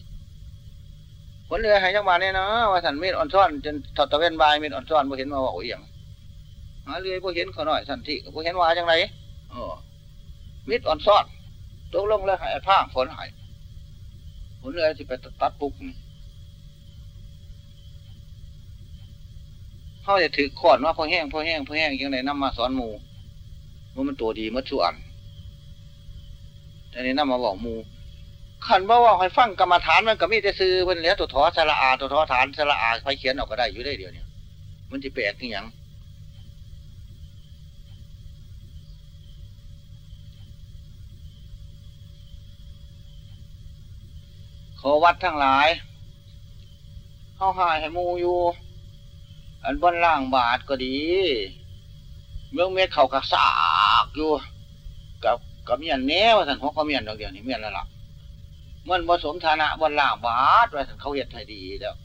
ผลเรือให้จังหวะเนี่ยนะว่าสันมีดอ่อนซ้อนจนถอดตะเวนบายมีดอ่อนซ้อนบ่เห็นมาว่าโอ้ยงหาเรือบ่เห็นขาหน่อยสันติบ่เห็นว่าจังไรเออมีดอ่อนซ้อนตกลงแล้วหายผ้าฝนหายผลเรือสิไปตัดปุ๊กนี่ เขาจะถือขอนว่าพอแห้งพอแห้งพอแห้งยังไงนำมาสอนหมูว่ามันตัวดีมัดส่วนแต่นี้นำมาบอกมูขันว่าว่าให้ฟังกรรมฐานมันก็มีแต่ซื้อเพิ่นเหลือตัวทอสละอาตัวทอฐานสละอาไปเขียนออกก็ได้อยู่ได้เดียวเนี่ยมันจะแปลกที่ยังขอวัดทั้งหลายเข้าหายให้มูอยู่ อันบนล่างบาทก็ดี เมื่อเม็ดเขากระสากอยู่กับกับเมียนแน่ว่าสันหัวเขาเมียนดอกเดียวนี่เมียนแล้วล่ะมันผสมฐานะบนล่างบาทว่าสันเขาเห็ดให้ดีแล้ว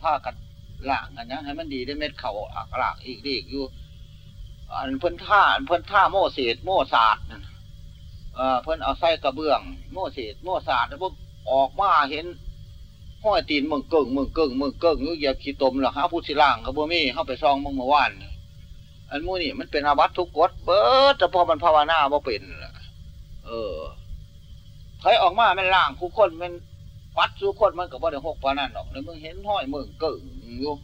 ผ้ากันล่างกันยังให้มันดีได้เม็ดเขาอักลากอีกดีอยู่ อันเพิ่นท่าอันเพิ่นท่าโมเศษโมศาสตร์เพิ่นเอาไส้กระเบื้อง โมเศษโมศาสตร์แล้วพวกออกมาเห็น ห้อยตีนมึงเกิ่งมึงเกิ่งมึงเกิงอยู่ยียบขี้ตมหรอฮะผู้สิล่างกับบ่มีเข้าไปซองมึงเมื่อวานอันมูนี่มันเป็นอาวัตทุกกฎเบิดแต่พอมันภาวนาบ่เป็นเออใครออกมาเป็นล่างผู้คนเป็นวัดสู้คนมันก็บ่ได้หกปานั่นหรอกแล้วมึงเห็นห้อยมึงเก่งอยู่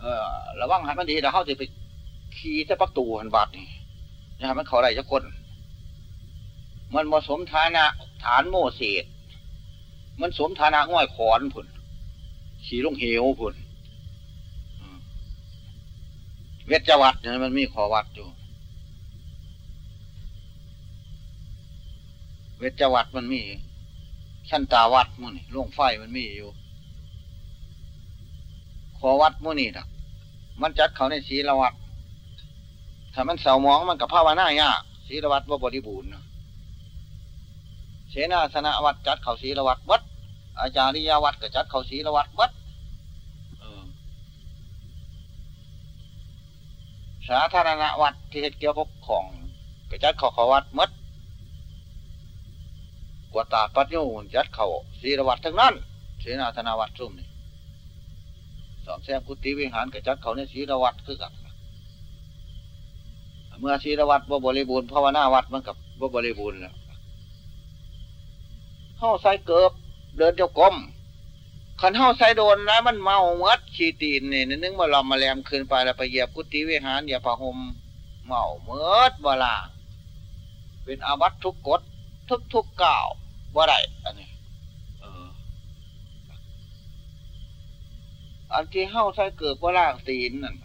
เออระวังหันมันดีแล้วเขาจะไปขี่แต่ประตูหันบัดนี่นะมันเขาอะไรจะคน มันผสมฐานะฐานโมเสส มันสมฐานะง่อยขอนผุนขี่ลงเหวผุนเวชวัดเนี่ยมันมีขอวัดอยู่ เวชวัดมันมีชั้นตาวัดมันนี่ลงไฟมันมีอยู่ ขอวัดมุนี่นะมันจัดเขาในศีลวัดถ้ามันเสามองมันกับภาวนายากศีลวัดว่าบริบูรณ์เสนาสนะวัดจัดเขาศีลวัดวัด อาจารย์ิยาวัดก็จัดเขาศีลวัดวัดสาธารณวัดที่เกี่ยวกับของก็จัดเขาเขาวัดมัดกวาตาปัญญูจัดเขาศีลวัดทั้งนั้นเสนาธนาวัดซุ่มนี่สอนแซมกุฏิวิหารก็จัดเขาในศีลวัดคือกันเมื่อศีลวัดบ่บริบูรณ์ภาวนาวัดมันกับบ่บริบูรณ์แล้วเข้าใส่เกือบ เดินเจ้ากรมขันเท้าใส่โดนแล้วมันเมาเมื่อชีตีนนี่นึกมาลอมมาแรมคืนไปแล้วไปเหยียบกุฏิวิหารเหยียบผ้าห่มเมาเมื่อเวลาเป็นอาวัตทุกกฎทุกทุกก่าวว่าไรอันนี้เอออันที่เฮ้าใส่เกิดว่าล่างตีนนั่น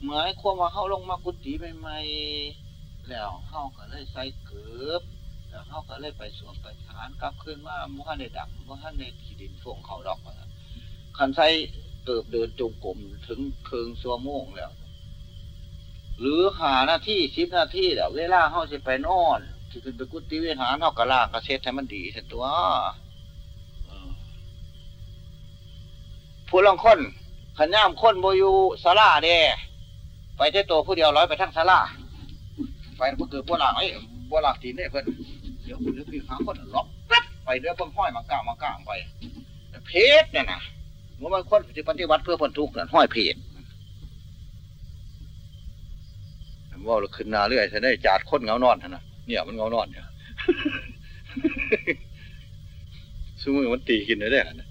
เหมือนควมาเฮ้าลงมากุฏิใหม่ๆแล้วเฮ้าก็เลยใส่เกิบแล้ว เขาก็เลยไปสวมไปฐานกลับขึ้นมาเมื่อในดังเมื่อในขีดินฟงเขาดอกคันไซเติบเดินจงกลมถึงเคืองซัวโมงแล้ว หรือหาหน้าที่สิบนาทีเดี๋ยวเวลาเขาจะไปนอนที่เป็นไปกุฏิวิหารเขากระลางกระเซ็ดให้มันดีสร็จตัวผู้ลองคนขันย่ามคนโบยูสาลาเด้ไปได้ตัวผู้เดียวร้อยไปทั้งสาลาไปเพื่อเกิดพวกหลังไอ้พวกหลังตีนเนี่ยเพื่อน ดี๋ยวเดี๋ยวพี่หาคนล็อกปั๊บไปเรื่อยเพิ่งห้อยมากลางมากลาไปเพชรเนี่ยนะเมื่อมันคนปฏิบัติเพื่อพ้นทุกข์เนี่ยห้อยเพชรว่าเราขึ้นนาเรื่อยจะได้จาดคนเงานอนนะเนี่ยมันเงานอนเนี่ยสมมติมันตีกินได้นะ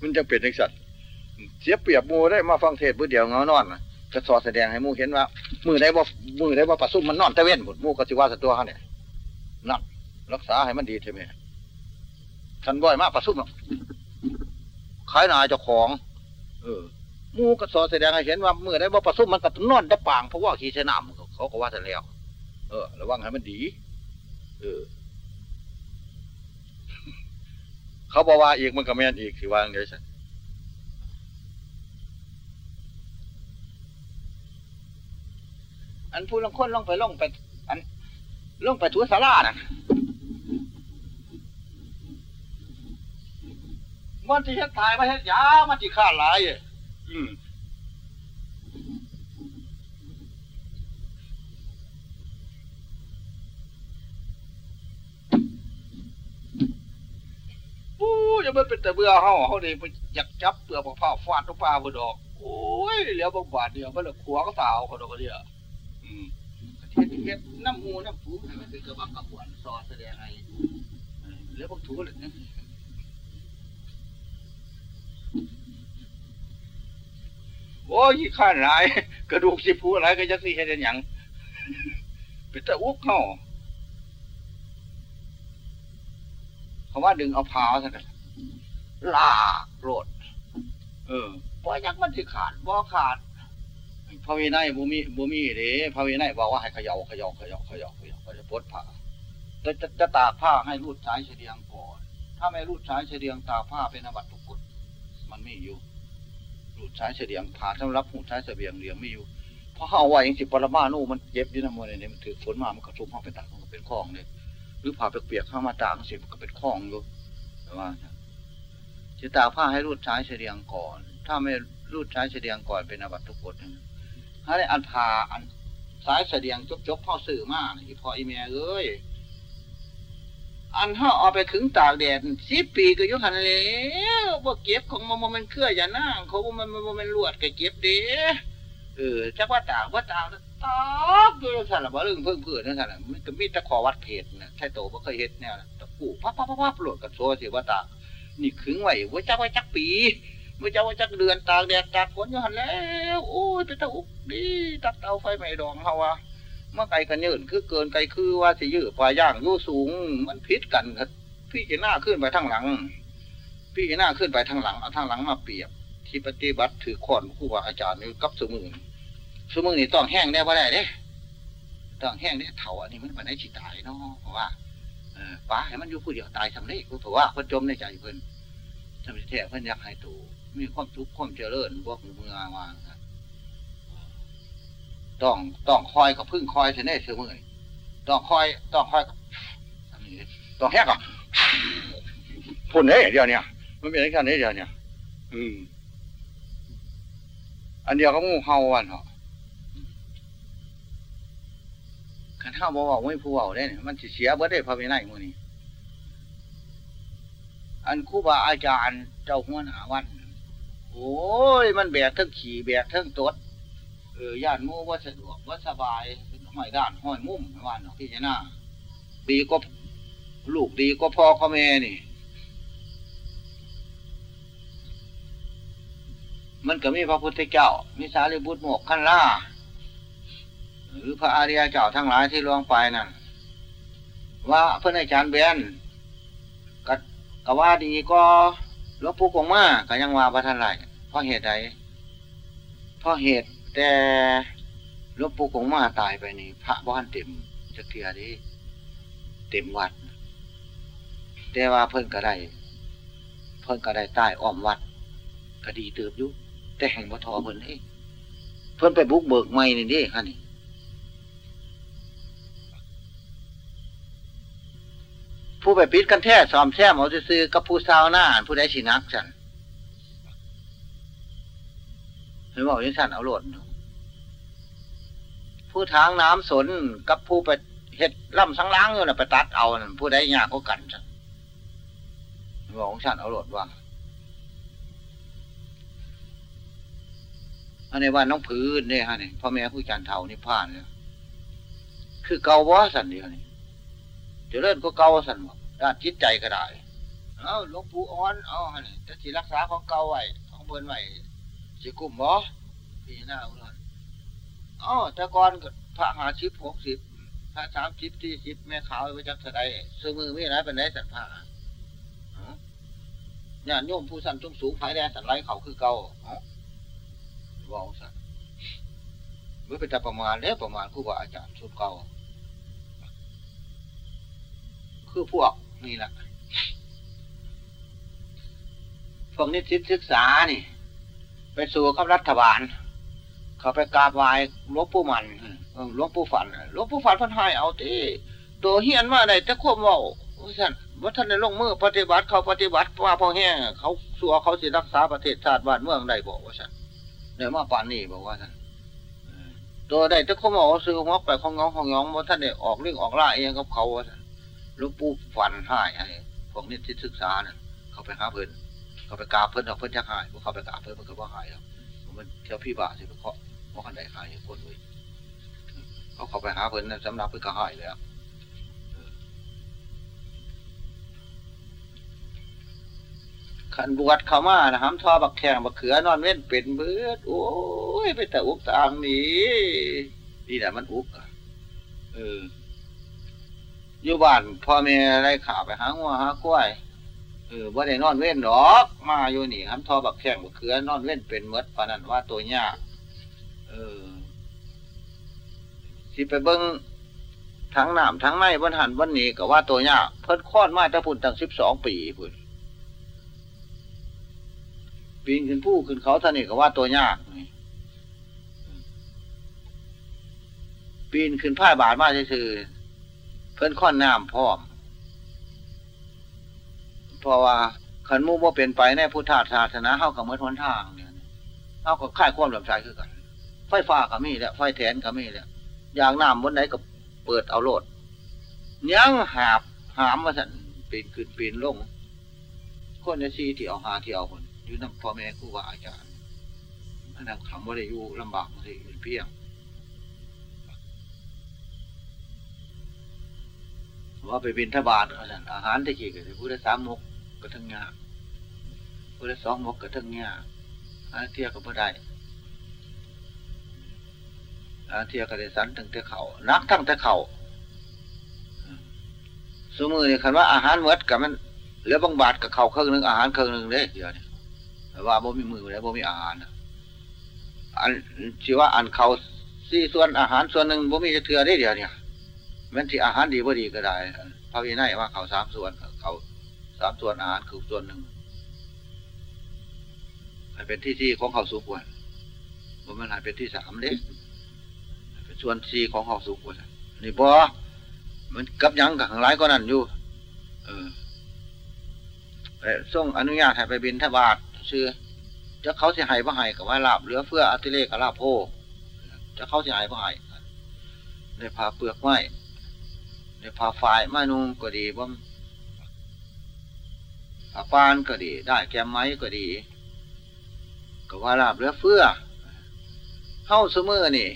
มันจะเป็นทังสัตว์เสียเปรียบมูได้มาฟังเทศเพื่อเดียวเงานอนนะจะสอแสดงให้มูเห็นว่า มือได้บ่ามือได้บ่าประสุมมันนอนตะเวนหมดมูก็สิว่าสัตัวเขาเนี่ย นั่นรักษาให้มันดีใช่ไหมฉันบ่อยมากประสุมขายนายเจ้าของ เออมูก็สอแสดงให้เห็นว่ามือได้บ่ประสุมมันก็นอนตะปางเพราะว่าขี่ชนะมเขาก็ว่าจะแล้ว เออ ระวังให้มันดี เออ เขาบอกว่าอีกมันก็แม่นอีกคือว่าไงใช่อันพูดลงคนลงไปลงไป ลงไปทัวสาราน่ะมันที่เฮ็ดตายมาเฮ็ดยามันที่ขาหลายอืมอู้จะมันเป็นแต่เบื่อเฮาเฮานี่มันอยากจับเปลือกมะพร้าวฟาดตุ๊กปลาบดอก โอ้ยเหลียวบางบาทเดียวมันละขวก็สาวเขาดอกเดียว เฮ็ดเฮ็ดน้ำมูน้ำผูมันเป็นกระบังกระบวนสอดแสดงไงเหลียวบางถูเลยนะโอ้ยข้าหลาย กระดูกสิผูอะไรก็จะสิเห็นอย่างเป็นตะอุกเข้าเขาว่าดึงเอาพาวสักลากโรดเออบ่ยักษ์มันสิขาดบ่ขาด พระวินัยบุมีบุมีเด้พระวินัยบอกว่าให้เขย่าเขย่าเขย่าเขย่าเขย่าก็จะปลดผ้าจะจะจะตากผ้าให้รูดสายเฉียงก่อน ถ้าไม่รูดสายเฉียงตากผ้าเป็นอบัตทุกกฎมันไม่อยู่ รูดสายเฉียงผ่าสำรับหูสายเฉียงเลียงไม่อยู่เพราะเอาไว้ยังสิปรมานูมันเย็บอยู่นะมวยเนี่ยมันถือฝนมามันกระทุ้มห้องไปตากมันก็เป็นคลองเลยหรือผ่าเปียกๆเข้ามาตากสิมันก็เป็นคลองอยู่แต่ว่าจะตากผ้าให้รูดสายเฉียงก่อน ถ้าไม่รูดสายเฉียงก่อนเป็นอบัตทุกกฎนะ ถ้าได้อันพาอันสายเสียงจบจบพ่อสื่อมากอีพออีเมียเอ้ยอันห่อเอาไปขึงตากแดดสิปีก็ยุหันแล้วว่เก็บของมันมันเครื่ออย่านั่งเขามันมันมันลวดก็เก็บเด้เออจักว่าตากว่าตากตอกอยู่ในละบ่เรื่องเพิ่งเพื่อนนั่นสั่นละมันก็มีต่ขอวัดเพจนะใช่โตบ่เคยเฮ็ดแนวนะตะกูพับพับพับพับโหลดกับโซ่สิว่าตานี่ขึงไว้ไว้จักไว้จักปี ไว้จักไว้จักเดือนตากแดดตากฝนอยู่หันแล้วโอ้ยเป็นตะอุกดีตักเตาไฟไม่ดองเฮาว่าเมื่อไก่กันยืนคือเกินไก่คือว่าสิยื้อปลาย่างยู่สูงมันพิษกันครับพี่จะหน้าขึ้นไปทางหลัง พี่จะหน้าขึ้นไปทางหลังเอาทางหลังมาเปรียบ ที่ปฏิบัติถือขอนครูบาอาจารย์นี่กับสมุนสมุนนี่ต้องแห้งได้บ่ได้เด้ต้องแห้งได้เถาอันนี้มันมันได้สิตายเนาะเพราะว่าป้าให้มันอยู่ผู้เดียวตายสำเร็จเพราะว่าเพิ่นจมในใจเพิ่นสำเร็จแท้เพิ่นอยากให้ตู มีความทุกข์ความเจริญบวกเมืองมาต้องต้องคอยกับพึ่งคอยเสน่ห์เสมอต้องคอยต้องคอยต้องแห้งก่อนพุ่นเอ้เดียวเนี่ยมันเป็นอะไรกันเดียวเนี่ย อืม อันเดียวก็งูเห่าวันเหรอขันเห่าบ่บอกไม่ผู้เว้าได้เนี่ยมันเสียเบิดได้พระวินัยมื้อนี้อันครูบาอาจารย์เจ้าหัวหน้าวัน โอ้ย มันแบกทั้งขี่แบกทั้งตดเออย่านมู่ว่าสะดวกว่าสบายห้อยด้านห้อยมุมว่านพี่จน่าดีก็ลูกดีก็พ่อก็แม่นี่ มันก็มีพระพุทธเจ้า มีสารีบุตรโมกขั้นล่าหรือพระอาริยเจ้าทั้งหลายที่ล่วงไปนั่นว่าเพื่อนอาจารย์เบนก็ก็ว่าดีก็ หลวงปู่กงมาก็ยังว่าประทันไรเพราะเหตุใดเพราะเหตุแต่หลวงปู่กงมาตายไปนี่พระบ้านเต็มจะเกียดีเต็มวัด แต่ว่าเพิ่นก็ได้เพิ่นก็ได้ใต้อ้อมวัดก็ดีเติบอยู่แต่แห่งบ่ทอเพิ่นเองเพิ่นไปบุกเบิกใหม่นี่ด้ฮะนี่ ผู้ไปปิดกันแท้สอมแซมเอาซื้อกับผู้สาวหน้าผู้ใดสินักฉันเห็นบอกยังสั่นเอาหลดผู้ทางน้ำสนกับผู้ไปเฮ็ดล่ำสังล้างอยู่น่ะไปตัดเอานั่นผู้ใดยากก็กันฉันบอกของฉันเอาหลดว่าอันนี้ว่าน้องพื้นเนี่ยฮะนี่พ่อแม่ผู้จันเทานี่ผ่านเนี่ยคือเกาว่าสันเดียวนี่เจะเลิ่นก็เกาสันหมด ด้านจิตใจก็ได้เอาหลวงปู่อ้อนเอาฮะนี่จะสิรักษาของเก่าไว้ของเบิ่นไว้สิกุ้มบ่พี่หน้าเอาอ๋อแต่ก่อนพระหาชิบหกสิบพระสามสิบสี่สิบแม่ขาวไปจักสะใดซื้อมือไม่ไรเป็นไรสันผ้าญาติโยมผู้สั่นจงสูงภายแดนสันไรเขาคือเก่าว่าองสันเมื่อเป็นแต่ประมาณแล้วประมาณครูบาอาจารย์สุดเก่าคือพวก นี่แหละพวกนิสิตศึกษานี่ ไปสู่กับรัฐบาล เขาไปกราบไหว้หลวงปู่มันหลวงปู่ฝันหลวงปู่ฝันพันหายเอาตีตัวเฮียนมาไดแต่ควบเมาท่านว่าท่านในลงมือปฏิบัติเขาปฏิบัติว่าพอแห้งเขาสัวเขาสิรักษาประเทศชาติบ้านเมืองได้บอกว่าฉันเดี๋ยวมาป่านนี้บอกว่าท่านตัวได้แต่ควบเมาซื้อมอกไปของงองของงองว่าท่านได้ออกเรื่องออกล่าเองกับเขาว่าท่น ลวงปู่ฝันหายให้พวกนิสิตศึกษาเนี่ยเขาไปหาเพิ่นเขาไปกาเพิ่นเอาเพิ่นจะหายพวกเขาไปกาเพิ่นมันก็ว่าหายแล้วมันเที่ยวพี่บ่าสิไปเคาะว่าคันได้หายคนเลยเขาเขาไปหาเพิ่นนสำหรับเพิ่นก็หายแล้วขันบวชเขามานะห้ำทอบักแข่งบักเขือนอนเว้นเป็นเบือดโอ้ยไปแต่อุกตางนี้นี่แหละมันอุกอะเออ อยู่บ้านพ่อแม่ไรข่าไปหางัวหากล้วยเออว่าได้นอนเว้นหรอกมาอยู่นี่ห้ำทอบักแข่งบักเขือนอนเว้นเป็นเมดปานั้นว่าตัวยากเออสิไปเบิ้งทั้งหน้ำทั้งไม้บนหันบนนี้ก็ว่าตัวยากเพิ่นค้อนมาตะพุ่นตั้งสิบสองปีพุ่นปีนขึ้นผู้ขึ้นเขาท่านี่ก็ว่าตัวยากปีนขึ้นผ้าบาทมาซื่อ เพิ่นค้อนน้ำพร้อมเพราะว่าขันมู่ว่าเป็นไปในพุทธศาสนาเข้ากับเมื่อทนทางเนี่ยเข้ากับค่ายความลำใจคือกัน ไฟฟ้าก็มีแล้วไฟแทนก็มีแล้วอย่างน้ำบนไหนก็เปิดเอาโลดยังหาบหามมาสั่นปีนขึ้นปีนลง คนจะซีที่เอาหาที่เอาคนอยู่น้ำพ่อแม่ครูบาอาจารย์อันนั้นคำว่าได้อยู่ลำบากสิเพียง ว่าไปบินทบาทอาหารที่กี่ก็จะพูดได้สามมกก็ทั้งยากพูดได้สองมกก็ทั้งยากอาเทียก็บ่ได้อาเทียก็ได้สันตั้งแต่เขานักทั้งแต่เขาสมือนี่คันว่าอาหารเมดกับมันเหลือบางบาทกับเขาเครื่องหนึ่งอาหารเครื่องหนึ่งเด้เดียวนี่ว่าบ่มีมือแล้วบ่มีอาหารอันชื่อว่าอันเขาสี่ส่วนอาหารส่วนหนึ่งบ่มีจะเทือได้เดียวเนี่ย มันที่อาหารดีบ่ดีก็ได้พระวินัยว่าเขาสามส่วนเขาสามส่วนอาหารคือส่วนหนึ่งให้เป็นที่ที่ของเขาสุกวันบ่มันให้เป็นที่สามเด้เป็นส่วนสี่ของเขาสุกวันนี่บ่มันกับยังกับข้างไรก็นั่นอยู่ เออส่งอนุญาตให้ไปบินทบาทชื่อจะเขาสิหายบ่หายกับว่าลาบเหลือเฟืออัติเลกกับลาบโพจะเขาสิหายบ่หายในพาเปลือกไม้ ในพาฝ่ายม้นุ่งก็ดีบ่ผาปานก็ดี ได้แกมไม้ก็ดี ก็ว่าลาบเหลือเฟือเข้าสมือนี่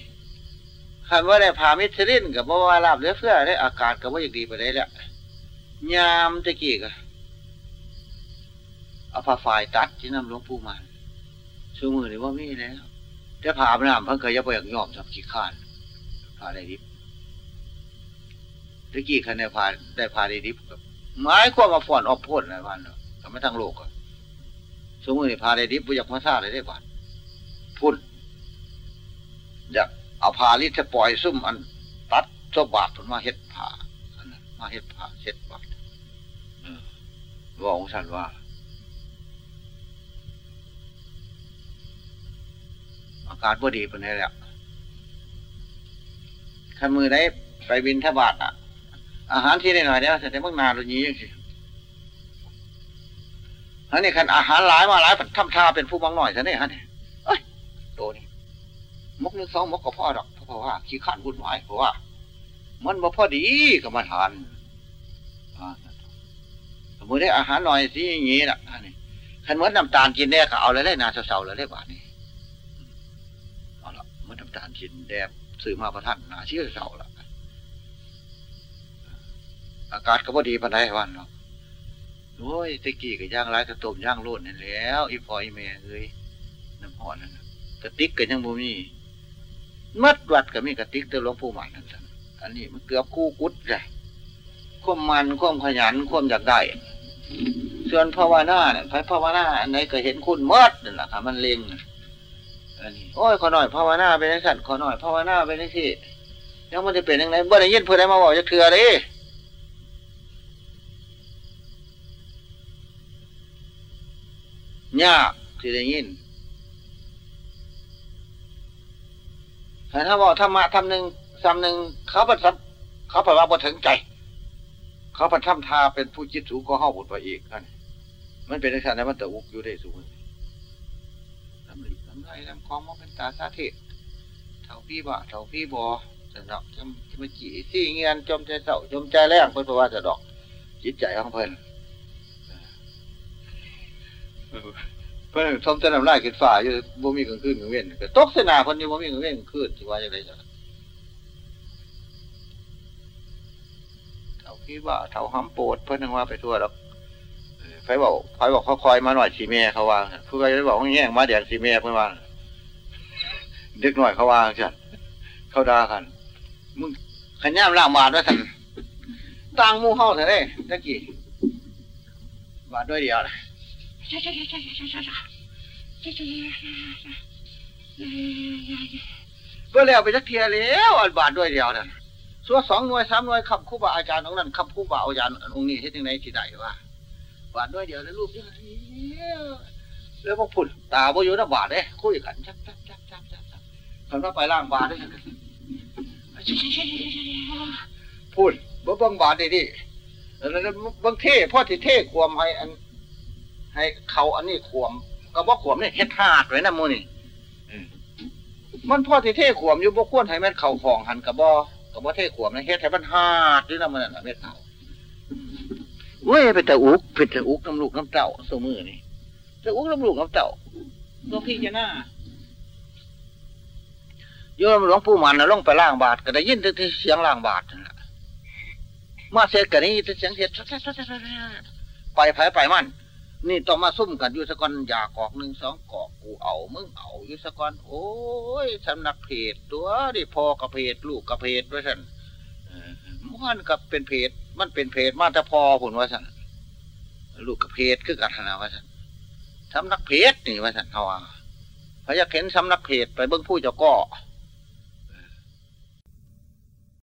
คันว่าได้พามิตรินกับว่าลาบเหลือเฟือได้อากาศกับว่าอย่างดีไปได้แล้วยามตะกี้ก็เอาผ้าฝ่ายตัดที่นำหลวงปู่มันชูมือหรือว่ามีแล้วแต่ผ่าพน้ำเพิ่งเคยยับไปอย่างยอมสับขี้ข้านผ่าได้ดิบ ตะกี้คันได้ผ่าได้ผ่าได้ดิบกับไม้ความมาฝ่อนออกพ่นอะไรบ้านเนาะทำไม่ทั้งโลกอะชูมือนี่ผ่าได้ดิบบุญยักมาซาได้ได้บ้านพุ่นอยากเอาผ่าลิจะปล่อยซุ่มอันตัดโซบาทมาเฮ็ดผ่าอันนั้นมาเฮ็ดผ่าเฮ็ดบาทว่าองค์ันว่า อากาศพอดีเป็นไงแล้วขันมือได้ไปบินทบาทอะ อาหารที่ได้หน่อยเดียวแต่เมื่อนานเรานี้ยังสิฮะนี่ขันอาหารหลายมาหลายทำทาเป็นผู้บางหน่อยซะเนี่ยฮะเนี่ยเอ้ยโตนี่มกนึงสองมกกับพ่อดอกเพราะว่าขี้ขันวุ่นวายเพราะว่า มันบ่พอดีกับมาทานมือได้อาหารหน่อยสิอย่างนี้ล่ะนี่ขันเมื่อน้ำตาลกินแน่ก็เอาแล้วได้นาเสาๆแล้วได้บาทนี่อะไรเมันน้ำตาลกินแดบซื้อมาประทันนาเชื่อเสาละ อากาศก็พอดีปันไดวันเนาะโอ้ยตะกี้กับย่างไรกระต้มย่างโลดนี่แล้ว อีพอยเมย์เอ้ยน้ำหอนนั่นกระติกกันยังบ่มีมัดวัดก็มีกระติกเตหลวงปู่มันนั่นสั่นอันนี้มันเกือบคู่กุดเลยความมันความขยันความอยากได้ส่วนภาวนาเนี่ยพภาวนาอันไหนก็เห็นคุณมดนั่นแหละค่ะมันเล็งอันนี้โอ้ยขอหน่อยภาวนาไปในสัตว์ขอหน่อยภาวนาไปในที่ยังมันจะเป็นยังไงบ่ได้ยินเพื่อได้มาบอกจะเถื่อเลย ยากที่ได้ยินแต่ถ้าบอกธรรมะทำหนึ่งสำหนึ่งเขาประทับเขาประว่าบ่ถึงใจ เขาประทับทาเป็นผู้จิตสูงก็ห้าบุญไปอีกนั่นมันเป็นในขณะมันตะอุกอยู่ได้สูงทำลีทำไรทำคลองมาเป็นตาสาธิตเท่าพี่บ่เท่าพี่บอจะดอกจำมาจีที่เงียนจมใจเศร้าจมใจแรงเพื่อว่าจะดอก จิตใจของเพิ่น เพิ่นทมจะนำลายกินฝ่าอยู่บ่มีกลางคืนกลางเว้นก็ตกเสนาคนอยู่บ่มีกลางเว้นกลางคืนที่ว่าอย่างไรจ้ะเท่าพี่บ่าเท่าห้ำโปดเพิ่นนึงว่าไปทั่วแล้วไฟบอกไฟบอกเขาคอยมาหน่อยสีเมียเขาว่าผู้ใครไปบอกว่าแง่งมาแดงสีเมียเพื่อนว่าเด็กหน่อยเขาว่าจันเขาด่ากันมึงขันย่ามล่างบาดด้วยสันต่างมูเฮาเถอะเด้ตะกี้บาดด้วยเดียว เลยก็แล้วไปจักเทียแล้วอันบาดด้วยเดียวนั่นส่วสองหน่วยสามหน่วยคำคู่บาอาจารย์องนั้นคำคู่บาอาจารย์องค์นี้เฮ็ดยังไงที่ไหนวะบาดด้วยเดียวแล้วรูปยังไงแล้วพวกพุ่นตาบ่อยู่นะบาดเด้คุยกันจับจับจับจับจับคนว่าไปล่างบาดได้พูดบ่บังบาดดีดิแล้วบางเท่พ่อที่เท่ควมให้อัน ให้เขาอันนี้ขวม ก็บ่ขวมนี่เฮ็ดหาดไว้นะมูนี่มันพ่อที่เท่ขวมอยู่บ่ควรให้แม่นเข่าของหันกับบ่กับบ่เท่ขวมนะเฮ็ดให้มันหาดด้วยนะมันน่ะเม็ดเขาเว้ยเป็นแต่อุกเป็นแต่อุกน้ำลูกน้ำเต่าโซมือนี่แต่อุกน้ำลูกน้ำเต่าตัวพี่จะหน้าโยมหลวงปู่มันนะลงไปล่างบาทก็ได้ยินแต่เสียงล่างบาทนั่นแหละมาเสกกันนี่เสียงเสียไปไผไปมัน นี่ต้องมาซุ่มกันอยู่สกอนอยากอกหนึ่งสองกอกกูเอามึงเอาอยู่สกอนโอ้ยสำนักเพจตัวดิพอกระเพจลูกกระเพจด้วยสันมันกับเป็นเพจมันเป็นเพจมาแต่พอผลว่าสันลูกกระเพจคือกันนะว่าสันสำนักเพจนี่ว่าสันเขาว่าพระยาเข็นสำนักเพจไปเบิ้งผู้เจ้าก็